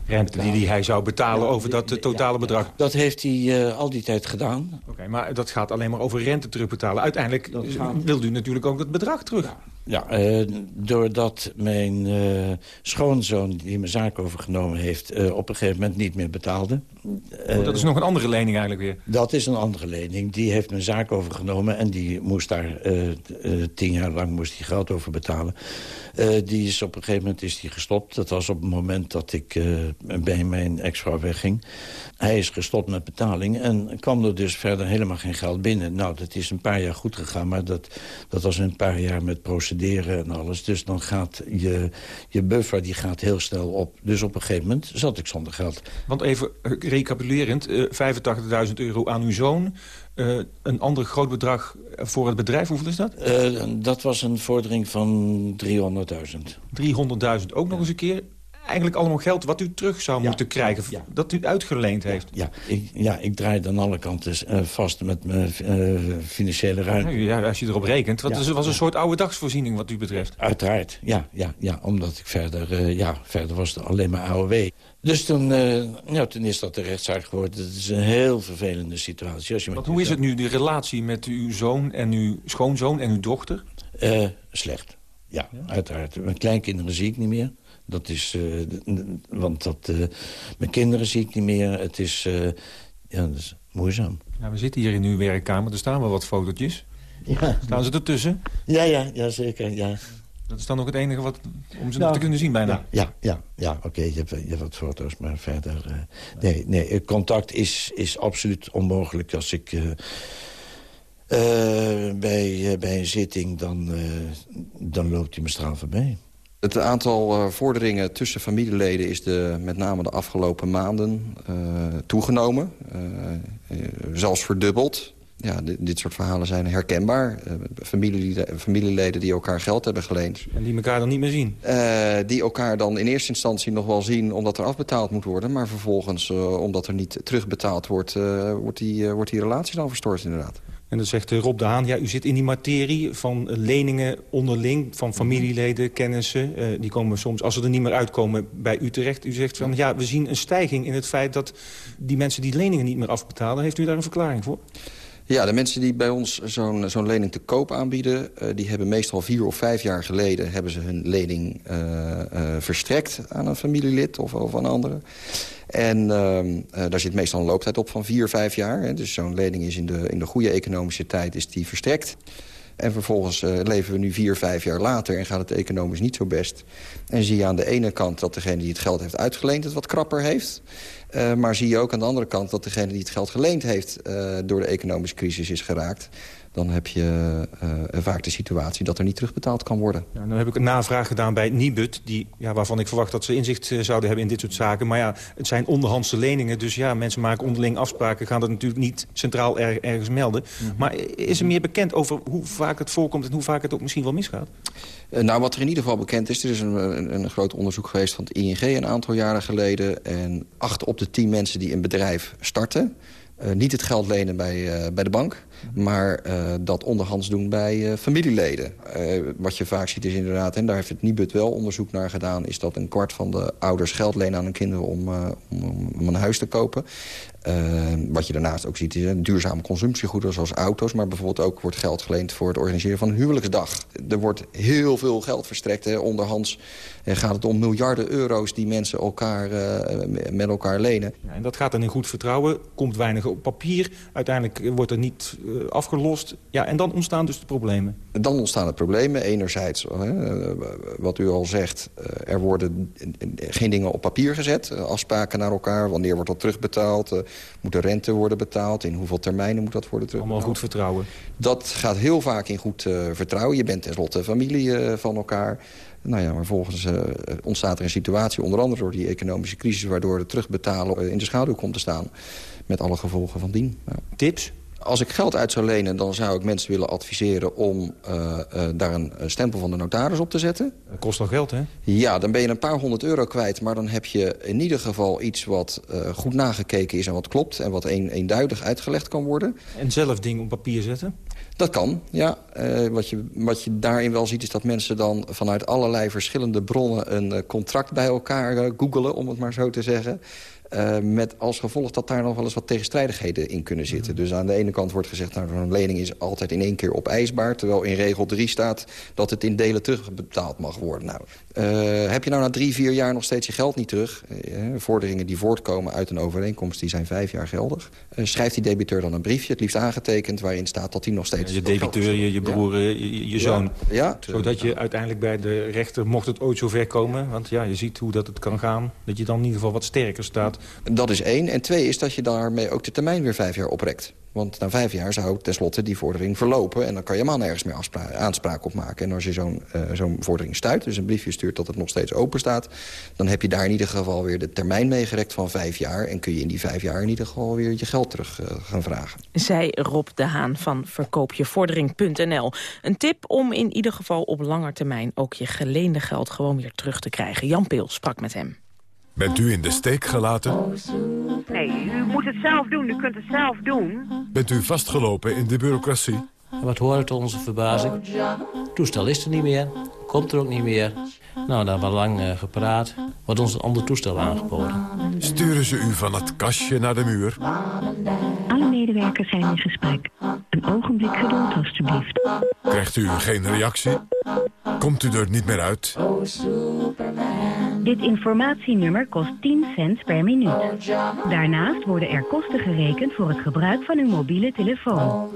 Rente die, die hij zou betalen over dat eh, totale bedrag. Dat heeft hij eh, al die tijd gedaan. Oké, maar dat gaat alleen maar over rente terugbetalen. Uiteindelijk eh, wilt u natuurlijk ook het bedrag terug. Ja, eh, doordat mijn eh, schoonzoon, die mijn zaak overgenomen heeft... eh, op een gegeven moment niet meer betaalde. Oh, dat is nog een andere lening eigenlijk weer. Dat is een andere lening. Die heeft mijn zaak overgenomen en die moest daar eh, eh, tien jaar lang moest die geld over betalen. Eh, die is op een gegeven moment is die gestopt. Dat was op het moment dat ik eh, bij mijn ex-vrouw wegging. Hij is gestopt met betaling en kwam er dus verder helemaal geen geld binnen. Nou, dat is een paar jaar goed gegaan, maar dat, dat was een paar jaar met procederen en alles. Dus dan gaat je, je buffer die gaat heel snel op. Dus op een gegeven moment zat ik zonder geld. Want even eh, recapitulerend, eh 85.000 euro aan uw zoon. eh, een ander groot bedrag voor het bedrijf, hoeveel is dat? Eh, dat was een vordering van 300.000. 300.000 ook nog eens een keer. Eigenlijk allemaal geld wat u terug zou moeten krijgen. Dat u uitgeleend heeft. Ja, ik, ja, ik draai aan alle kanten eh, vast met mijn eh, financiële ruimte. Ja, als je erop rekent. Ja, is, was een soort oude dagsvoorziening wat u betreft. Uiteraard, ja, ja, ja omdat ik verder, eh, ja, verder was het alleen maar AOW. Dus toen, eh, ja, toen is dat de rechtszaak geworden. Het is een heel vervelende situatie. Als je hoe is het nu, de relatie met uw zoon en uw schoonzoon en uw dochter? Eh, slecht, ja, uiteraard. Mijn kleinkinderen zie ik niet meer. Dat is, eh, want dat, mijn kinderen zie ik niet meer. Het is, ja, dat is moeizaam. Ja, we zitten hier in uw werkkamer, er staan wel wat fotootjes. Ja. Staan ze ertussen? Ja, ja, ja, zeker, ja. Dat is dan nog het enige wat, om ze Nou, te kunnen zien bijna. Ja, ja, ja, ja oké, je, hebt, je hebt wat foto's, maar verder... eh, nee, nee, contact is, is absoluut onmogelijk. Als ik eh, eh, bij, bij een zitting, dan, eh, dan loopt hij me straal voorbij. Het aantal eh, vorderingen tussen familieleden is de, met name de afgelopen maanden eh, toegenomen. Zelfs verdubbeld. Ja, dit, dit soort verhalen zijn herkenbaar. Eh, familieleden, familieleden die elkaar geld hebben geleend. En die elkaar dan niet meer zien. Eh, die elkaar dan in eerste instantie nog wel zien omdat er afbetaald moet worden. Maar vervolgens, eh, omdat er niet terugbetaald wordt, wordt, die, wordt die relatie dan verstoord inderdaad. En dat zegt Rob de Haan, ja, u zit in die materie van leningen onderling... van familieleden, kennissen. die komen soms, als ze er niet meer uitkomen, bij u terecht. U zegt van, ja, we zien een stijging in het feit dat die mensen die leningen niet meer afbetalen. Heeft u daar een verklaring voor? Ja, de mensen die bij ons zo'n zo'n lening te koop aanbieden... eh, die hebben meestal vier of vijf jaar geleden... hebben ze hun lening eh, eh, verstrekt aan een familielid of, of aan anderen. En ehm, eh, daar zit meestal een looptijd op van vier, vijf jaar. Hè. Dus zo'n lening is in de, in de goede economische tijd is die verstrekt. En vervolgens leven we nu vier, vijf jaar later en gaat het economisch niet zo best. En zie je aan de ene kant dat degene die het geld heeft uitgeleend... het wat krapper heeft. Eh, maar zie je ook aan de andere kant dat degene die het geld geleend heeft... eh, door de economische crisis is geraakt. Dan heb je eh, vaak de situatie dat er niet terugbetaald kan worden. Ja, dan heb ik een navraag gedaan bij Nibud, die, ja, waarvan ik verwacht dat ze inzicht zouden hebben in dit soort zaken. Maar ja, het zijn onderhandse leningen, dus ja, mensen maken onderling afspraken, gaan dat natuurlijk niet centraal er- ergens melden. Maar is er meer bekend over hoe vaak het voorkomt en hoe vaak het ook misschien wel misgaat? Eh, nou, wat er in ieder geval bekend is... er is een, een, een groot onderzoek geweest van het ING een aantal jaren geleden... en acht op de tien mensen die een bedrijf starten... eh, niet het geld lenen bij, eh, bij de bank... maar dat onderhands doen bij familieleden. Wat je vaak ziet is inderdaad... en daar heeft het Nibud wel onderzoek naar gedaan... is dat een kwart van de ouders geld lenen aan hun kinderen... om, om, om een huis te kopen. Eh, wat je daarnaast ook ziet is duurzame consumptiegoederen zoals auto's... maar bijvoorbeeld ook wordt geld geleend voor het organiseren van een huwelijksdag. Er wordt heel veel geld verstrekt. Hè. Onderhands eh, gaat het om miljarden euro's die mensen elkaar, eh, met elkaar lenen. Ja, en dat gaat dan in goed vertrouwen, komt weinig op papier. Uiteindelijk eh, wordt er niet afgelost. Ja, en dan ontstaan dus de problemen. Dan ontstaan er problemen. Enerzijds, wat u al zegt, er worden geen dingen op papier gezet. Afspraken naar elkaar, wanneer wordt dat terugbetaald? Moet de rente worden betaald? In hoeveel termijnen moet dat worden terugbetaald? Allemaal goed vertrouwen. Dat gaat heel vaak in goed eh, vertrouwen. Je bent tenslotte familie eh, van elkaar. Nou ja, maar volgens eh, ontstaat er een situatie, onder andere door die economische crisis... waardoor het terugbetalen in de schaduw komt te staan. Met alle gevolgen van dien. Ja. Tips? Als ik geld uit zou lenen, dan zou ik mensen willen adviseren... om eh, eh, daar een stempel van de notaris op te zetten. Dat kost nog geld, hè? Ja, dan ben je een paar honderd euro kwijt... maar dan heb je in ieder geval iets wat eh, goed nagekeken is en wat klopt... en wat een, eenduidig uitgelegd kan worden. En zelf dingen op papier zetten? Dat kan, ja. Wat, je, wat je daarin wel ziet is dat mensen dan vanuit allerlei verschillende bronnen... een contract bij elkaar googelen, om het maar zo te zeggen. Eh, met als gevolg dat daar nog wel eens wat tegenstrijdigheden in kunnen zitten. Dus aan de ene kant wordt gezegd... nou, zo'n lening is altijd in één keer opeisbaar... terwijl in regel 3 staat dat het in delen terugbetaald mag worden. Nou, heb je nou na drie, vier jaar nog steeds je geld niet terug... eh, vorderingen die voortkomen uit een overeenkomst... die zijn vijf jaar geldig... eh, schrijft die debiteur dan een briefje, het liefst aangetekend... waarin staat dat hij nog steeds... Je debiteur, je, je broer, eh, je, je zoon. Ja. Zodat je uiteindelijk bij de rechter, mocht het ooit zover komen... want ja, je ziet hoe dat het kan gaan... dat je dan in ieder geval wat sterker staat. Dat is één. En twee is dat je daarmee ook de termijn weer vijf jaar oprekt. Want na vijf jaar zou tenslotte die vordering verlopen... en dan kan je helemaal nergens meer aanspraak op maken. En als je zo'n eh, zo'n vordering stuit, dus een briefje stuurt dat het nog steeds open staat... dan heb je daar in ieder geval weer de termijn meegerekt van vijf jaar... en kun je in die vijf jaar in ieder geval weer je geld terug eh, gaan vragen. Zij Rob de Haan van verkoopjevordering.nl. Een tip om in ieder geval op lange termijn ook je geleende geld gewoon weer terug te krijgen. Jan Peel sprak met hem. Bent u in de steek gelaten? Nee, u moet het zelf doen. U kunt het zelf doen. Bent u vastgelopen in de bureaucratie? En wat horen tot onze verbazing? Het toestel is er niet meer, komt er ook niet meer. Nou, daar hebben we lang eh, gepraat. Wordt ons een ander toestel aangeboden. Sturen ze u van het kastje naar de muur? Medewerkers zijn in gesprek. Een ogenblik geduld, alstublieft. Krijgt u geen reactie? Komt u er niet meer uit? Dit informatienummer kost 10 cent per minuut. Daarnaast worden er kosten gerekend voor het gebruik van uw mobiele telefoon.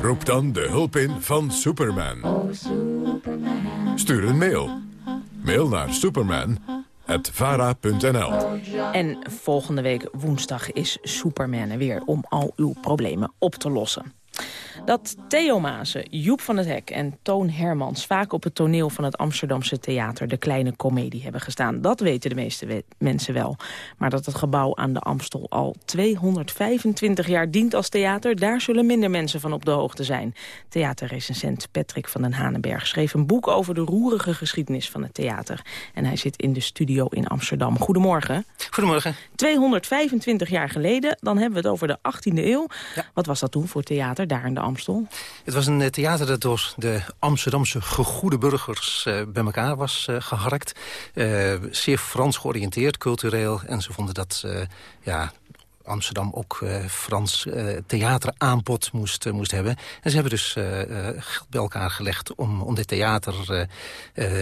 Roep dan de hulp in van Superman. Stuur een mail. Mail naar superman.vara.nl En volgende week woensdag is Superman er weer om al uw problemen op te lossen. Dat Theo Maassen, Joep van het Hek en Toon Hermans... vaak op het toneel van het Amsterdamse theater... de kleine komedie hebben gestaan, dat weten de meeste we- mensen wel. Maar dat het gebouw aan de Amstel al 225 jaar dient als theater... daar zullen minder mensen van op de hoogte zijn. Theaterrecensent Patrick van den Hanenberg schreef een boek... over de roerige geschiedenis van het theater. En hij zit in de studio in Amsterdam. Goedemorgen. Goedemorgen. 225 jaar geleden, dan hebben we het over de 18e eeuw. Wat was dat toen voor theater daar in de Amstel? Het was een eh, theater dat door de Amsterdamse gegoede burgers eh, bij elkaar was eh, geharkt. Eh, zeer Frans georiënteerd, cultureel. En ze vonden dat ja, Amsterdam ook Frans theateraanbod moest, moest hebben. En ze hebben dus geld bij elkaar gelegd om, om dit theater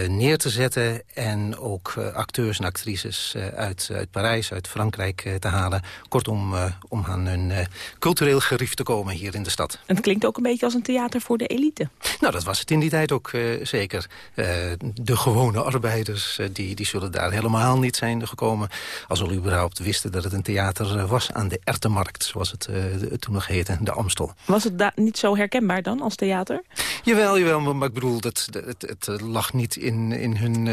neer te zetten... en ook acteurs en actrices uit, uit Parijs, uit Frankrijk te halen. Kortom, om aan hun cultureel gerief te komen hier in de stad. En het klinkt ook een beetje als een theater voor de elite. Nou, dat was het in die tijd ook zeker. de gewone arbeiders, die, die zullen daar helemaal niet zijn gekomen... als we überhaupt wisten dat het een theater was aan de Ertenmarkt... zoals het toen nog heette, de Amstel. Was het daar niet zo herkenbaar dan als theater? Jawel, jawel maar ik bedoel, dat, het, het lag niet in, in hun...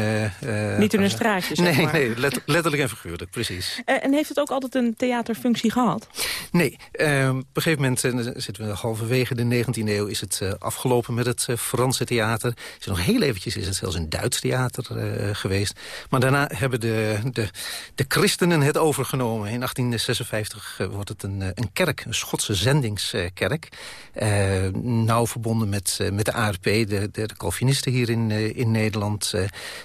niet in hun straatjes, Nee, maar. nee letterlijk en figuurlijk, precies. en heeft het ook altijd een theaterfunctie gehad? Nee, op een gegeven moment zitten we halverwege de 19e eeuw... is het afgelopen met het Franse theater. Is nog heel eventjes is het zelfs een Duits theater geweest. Maar daarna hebben de, de, de christenen het overgenomen. In 1856 wordt het een, een kerk, een Schotse zendingskerk. Nauw verbonden met, met de ARP, de, de, de Calvinisten hier in, in Nederland.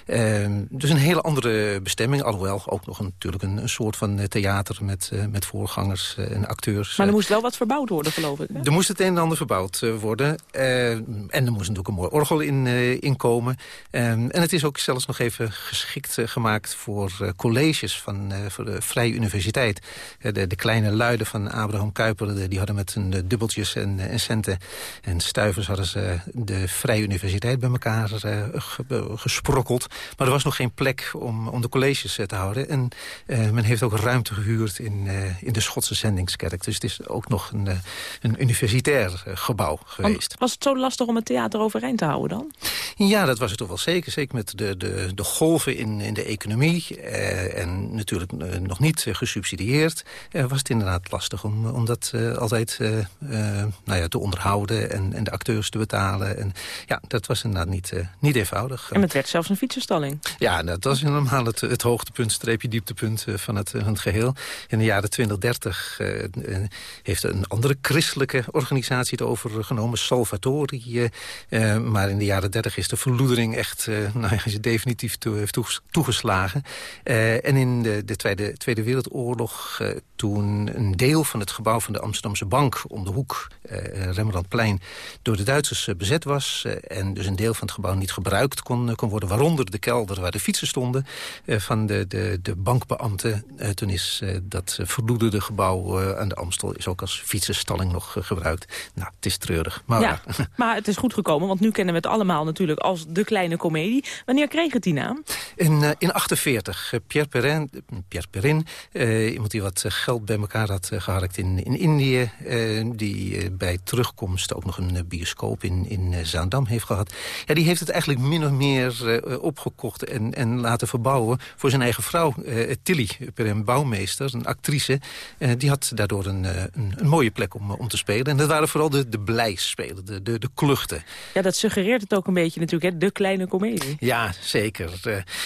Uh, dus een hele andere bestemming. Alhoewel ook nog een, natuurlijk een, een soort van theater met, met voorgangers en acteurs. Maar er moest wel wat verbouwd worden, geloof ik. Hè? Er moest het een en ander verbouwd worden. en er moest natuurlijk een mooi orgel in, in komen. en het is ook zelfs nog even geschikt gemaakt voor colleges van voor de Vrije Universiteit. de, de kleine luiden van Abraham Kuyper, die hadden met hun dubbeltjes en, en, centen en stuivers hadden ze de Vrije Universiteit bij elkaar gesprokkeld. Maar er was nog geen plek om, om de colleges te houden. En men heeft ook ruimte gehuurd in, in de Schotse zendingskerk. Dus het is ook nog een, een universitair gebouw geweest. Was het zo lastig om het theater overeind te houden dan? Ja, dat was het toch wel zeker. Zeker met de, de, de golven in, in de economie. Eh, en natuurlijk nog niet gesubsidieerd. Was het inderdaad lastig om, om dat altijd nou ja, te onderhouden. En, en de acteurs te betalen. En, ja, dat was inderdaad niet, niet eenvoudig. En het werd zelfs een fietsenstalling. Ja, dat was helemaal het, het hoogtepunt, streepje dieptepunt van het, van het geheel. In de jaren 20, 30 heeft een andere christelijke organisatie het overgenomen. Salvatori. maar in de jaren 30 is de verloedering echt nou ja, is definitief toe, heeft toegeslagen. En in de, de Tweede, Tweede Wereldoorlog, uh, toen een deel van het gebouw van de Amsterdamse Bank... om de hoek, uh, Rembrandtplein, door de Duitsers bezet was... en dus een deel van het gebouw niet gebruikt kon, kon worden... waaronder de kelder waar de fietsen stonden van de, de, de bankbeambten. toen is dat verloederde gebouw aan de Amstel... is ook als fietsenstalling nog gebruikt. Nou, het is treurig. Maar, ja, maar het is goed gekomen, want nu kennen we het allemaal natuurlijk... als de kleine komedie. Wanneer kreeg het die naam? In, uh, in 48. Uh, Pierre Perrin, Pierre Perrin uh, iemand die wat geld bij elkaar had geharkt in, in Indië... die bij terugkomst ook nog een bioscoop in, in Zaandam heeft gehad. Ja, die heeft het eigenlijk min of meer opgekocht en, en laten verbouwen... voor zijn eigen vrouw, Tilly Perrin, bouwmeester, een actrice. die had daardoor een, een, een, mooie plek om, om te spelen. En dat waren vooral de, de blijspelen, de, de, de kluchten. Ja, dat suggereert het ook een beetje natuurlijk, hè? de kleine komedie. Ja, zeker.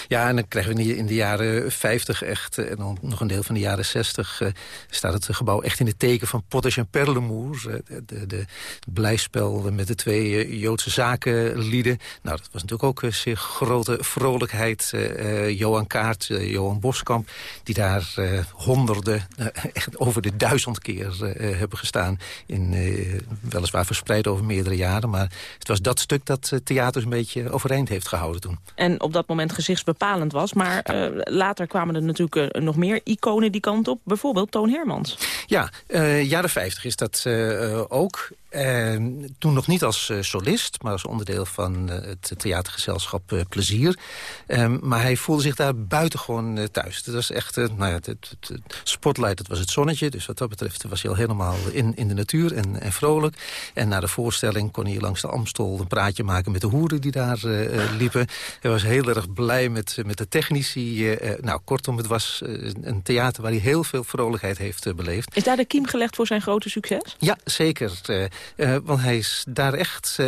Ja, en dan krijgen we in de jaren 50 echt, en dan nog een deel van de jaren 60... Staat het gebouw echt in het teken van Potash en Perlemoer. Uh, de, de, blijspel met de twee Joodse zakenlieden. Nou, dat was natuurlijk ook een zeer grote vrolijkheid. Johan Kaart, Johan Boskamp, die daar honderden, echt over de duizend keer hebben gestaan. In, weliswaar verspreid over meerdere jaren. Maar het was dat stuk dat theaters een beetje overeind heeft gehouden toen. En op dat moment gezichtsbepalend was. Maar later kwamen er natuurlijk nog meer iconen die kant op. Bijvoorbeeld Toon Hermans. Ja, uh, jaren 50 is dat ook. Uh, toen nog niet als uh, solist, maar als onderdeel van uh, het theatergezelschap Plezier. Ehm, maar hij voelde zich daar buitengewoon thuis. Het was echt, nou ja, het, het, het, spotlight, dat was het zonnetje. Dus wat dat betreft was hij al helemaal in, in de natuur en, en vrolijk. En na de voorstelling kon hij langs de Amstel een praatje maken met de hoeren die daar liepen. Hij was heel erg blij met, met de technici. nou, kortom, het was een theater waar hij heel veel vrolijkheid heeft beleefd. Is daar de kiem gelegd voor zijn grote succes? Ja, zeker. Uh, want hij is daar echt uh,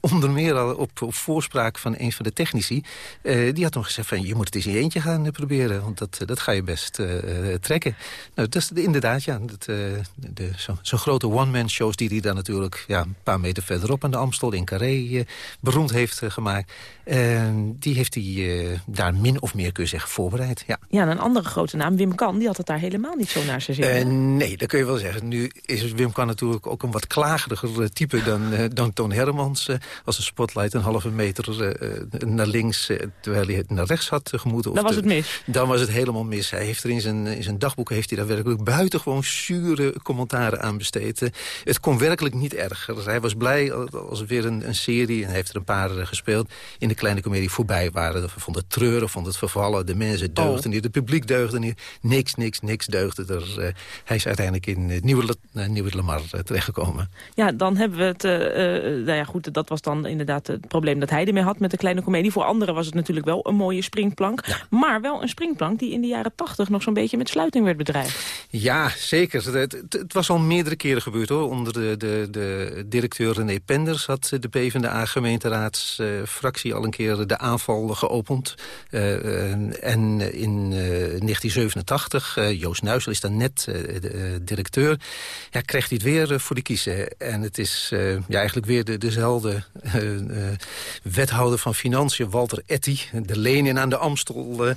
onder meer al op, op voorspraak van een van de technici. Uh, die had hem gezegd van je moet het eens in eentje gaan proberen. Want dat, dat ga je best trekken. Nou, dat is inderdaad, ja, zo'n zo grote one-man shows die hij dan natuurlijk ja, een paar meter verderop aan de Amstel in Carré beroemd heeft gemaakt. die heeft hij daar min of meer, kun je zeggen, voorbereid. Ja, ja en een andere grote naam, Wim Kan, die had het daar helemaal niet zo naar zijn zin. nee, dat kun je wel zeggen. Nu is Wim Kan natuurlijk ook een wat klageriger type dan, uh, dan Toon Hermans. Uh, als een spotlight een halve meter naar links, terwijl hij naar rechts had gemoeten. Dan was het mis. Dan was het helemaal mis. Hij heeft er in zijn, in zijn dagboek heeft hij daar werkelijk buitengewoon zure commentaren aan besteed. het kon werkelijk niet erger. Hij was blij als er weer een, een serie, en hij heeft er een paar gespeeld, in de kleine komedie voorbij waren. We vonden het treuren, vonden het vervallen, de mensen deugden oh. niet, het publiek deugde niet. Niks, niks, niks deugde er. hij is uiteindelijk in het nieuwe, nieuwe Lamar terechtgekomen. Ja, dan hebben we het... Uh, nou ja, goed, dat was dan inderdaad het probleem dat hij ermee had met de kleine komedie. Voor anderen was het natuurlijk wel een mooie springplank. Maar wel een springplank die in de jaren tachtig nog zo'n beetje met sluiting werd bedreigd. Ja, zeker. Het, het, was al meerdere keren gebeurd hoor. Onder de, de, de directeur René Penders had de PvdA-gemeenteraadsfractie al een keer de aanval geopend. Uh, en in 1987, Joost Nuisel is dan net de directeur, ja, kreeg hij het weer voor de kiezen. En het is uh, ja, eigenlijk weer de, dezelfde uh, uh, wethouder van Financiën, Walter Etty. De Lenin aan de Amstel,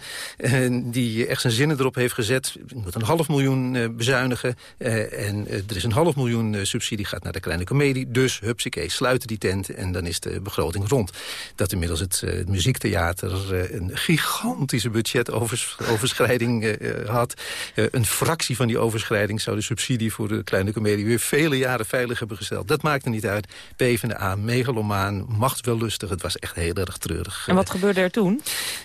die echt zijn zinnen erop heeft gezet. Je moet een half miljoen bezuinigen. en er is een half miljoen subsidie gaat naar de kleine comedie. Dus, hupsakee, sluiten die tent en dan is de begroting rond. Dat inmiddels het, het muziektheater een gigantische budgetoverschrijding had. een fractie van die overschrijding zou de subsidie voor de kleine comedie weer vele jaren veilig hebben gesteld. Dat maakte niet uit. PvdA, megalomaan, machtswellustig. Het was echt heel erg treurig. En wat gebeurde er toen?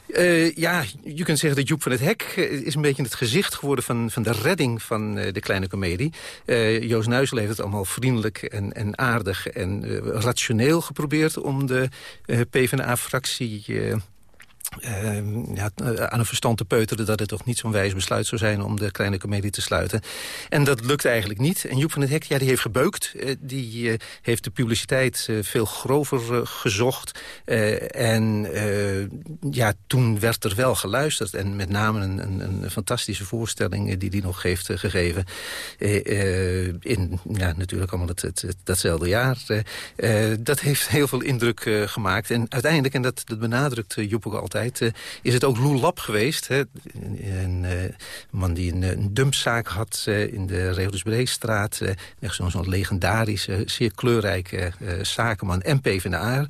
Uh, ja, je kunt zeggen dat Joep van het Hek eh, is een beetje het gezicht geworden van, van de redding van uh, de kleine komedie. Uh, Joost Nuisel heeft het allemaal vriendelijk en, en aardig en rationeel geprobeerd om de PvdA-fractie uh, ja, eh, aan een verstand te peuteren dat het toch niet zo'n wijs besluit zou zijn om de kleine comedie te sluiten. En dat lukt eigenlijk niet. En Joep van het Hek, ja, die heeft gebeukt. Uh, die uh, heeft de publiciteit veel grover gezocht. en ja, toen werd er wel geluisterd. En met name een, een, een fantastische voorstelling die hij nog heeft gegeven. in ja, natuurlijk allemaal het, het, het datzelfde jaar. dat heeft heel veel indruk gemaakt. En uiteindelijk, en dat, dat benadrukt Joep ook altijd eh, is het ook Lou Lab geweest. Hè? Een, uh, man die een, een dumpzaak had in de Reudesbreestraat. echt zo'n zo legendarische, zeer kleurrijke zakenman en PvdA.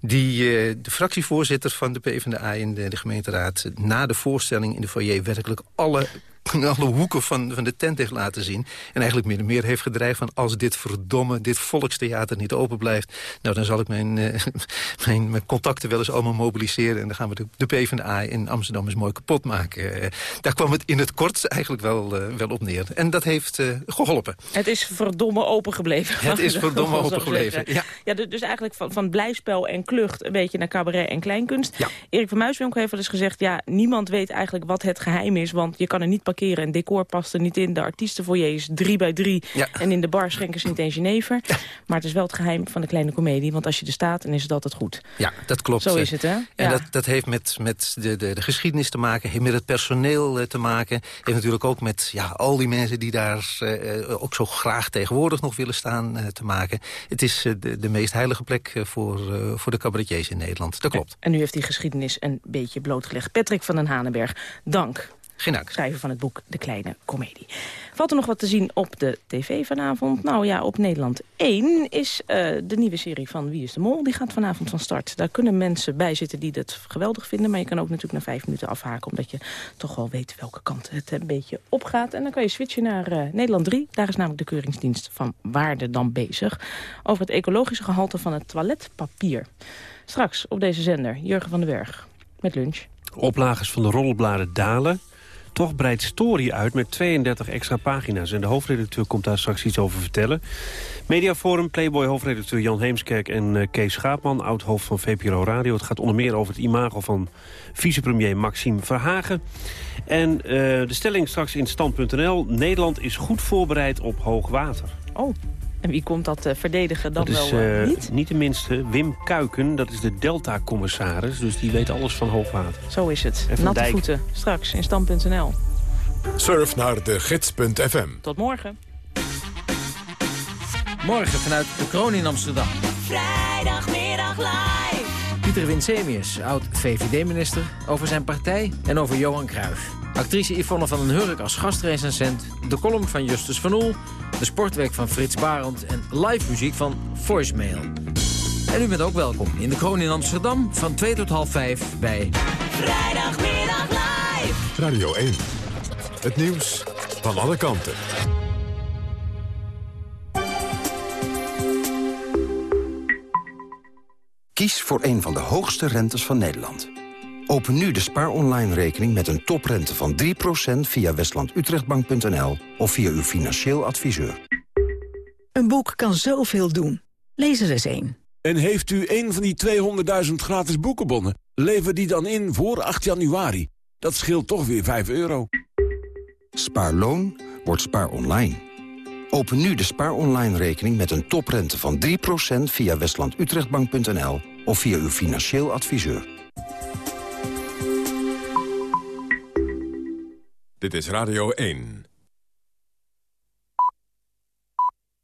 Die de fractievoorzitter van de PvdA in de, de gemeenteraad... na de voorstelling in de foyer werkelijk alle alle hoeken van, van de tent heeft laten zien. En eigenlijk meer en meer heeft gedreigd van... als dit verdomme, dit volkstheater niet open blijft... nou, dan zal ik mijn, uh, mijn, mijn, contacten wel eens allemaal mobiliseren... en dan gaan we de, de PvdA in Amsterdam eens mooi kapot maken. Uh, daar kwam het in het kort eigenlijk wel, uh, wel op neer. En dat heeft geholpen. Het is verdomme open gebleven. Het is verdomme open gebleven, ja. ja. Dus eigenlijk van, van blijspel en klucht... een beetje naar cabaret en kleinkunst. Ja. Erik van Muiswinkel heeft wel eens gezegd... ja, niemand weet eigenlijk wat het geheim is... want je kan er niet parkeren. En decor past er niet in. De artiestenfoyer is drie bij drie. En in de bar schenken ze niet eens jenever. Maar het is wel het geheim van de kleine komedie. Want als je er staat, dan is het altijd goed. Ja, dat klopt. Zo is het, hè? En dat, dat heeft met, met de, de, de geschiedenis te maken. Heeft met het personeel eh, te maken. Heeft natuurlijk ook met ja, al die mensen die daar uh, ook zo graag tegenwoordig nog willen staan uh, te maken. Het is de, de meest heilige plek voor, voor de cabaretiers in Nederland. Dat klopt. En nu heeft die geschiedenis een beetje blootgelegd. Patrick van den Hanenberg, dank. Geen dank. Schrijver van het boek De Kleine Comedie. Valt er nog wat te zien op de tv vanavond? Nou ja, op Nederland 1 is uh, de nieuwe serie van Wie is de Mol. Die gaat vanavond van start. Daar kunnen mensen bij zitten die het geweldig vinden. Maar je kan ook natuurlijk na vijf minuten afhaken. Omdat je toch wel weet welke kant het een beetje opgaat. En dan kan je switchen naar uh, Nederland 3. Daar is namelijk de keuringsdienst van Waarde dan bezig. Over het ecologische gehalte van het toiletpapier. Straks op deze zender Jurgen van den Berg met lunch. Oplagers van de rollenbladen dalen. Toch breidt Story uit met 32 extra pagina's. En de hoofdredacteur komt daar straks iets over vertellen. Mediaforum, Playboy-hoofdredacteur Jan Heemskerk en uh, Kees Schaapman... oud-hoofd van VPRO Radio. Het gaat onder meer over het imago van vicepremier Maxime Verhagen. En uh, de stelling straks in stand.nl. Nederland is goed voorbereid op hoog water. Oh. En wie komt dat uh, verdedigen dan dat is, wel uh, niet? Niet de minste. Wim Kuiken, dat is de Delta-commissaris. Dus die weet alles van hoogwater. Zo is het. En Natte Dijk. voeten. Straks in stand.nl. Surf naar de gids.fm. Tot morgen. Morgen vanuit de kroon in Amsterdam. Vrijdagmiddag live. Pieter Winsemius, oud-VVD-minister, over zijn partij en over Johan Cruijff. Actrice Yvonne van den Hurk als gastrecensent. De column van Justus van Oel. De sportweek van Frits Barend. En live muziek van Voicemail. En u bent ook welkom in de kroon in Amsterdam van 2 tot half 5 bij... Vrijdagmiddag live. Radio 1. Het nieuws van alle kanten. Kies voor een van de hoogste rentes van Nederland. Open nu de Spaar Online rekening met een toprente van 3% via westlandutrechtbank.nl of via uw financieel adviseur. Een boek kan zoveel doen. Lees er eens één. En heeft u een van die 200.000 gratis boekenbonnen? Lever die dan in voor 8 januari. Dat scheelt toch weer 5 euro. Spaarloon wordt Spaar Online. Open nu de Spaar Online rekening met een toprente van 3% via westlandutrechtbank.nl of via uw financieel adviseur. Dit is Radio 1.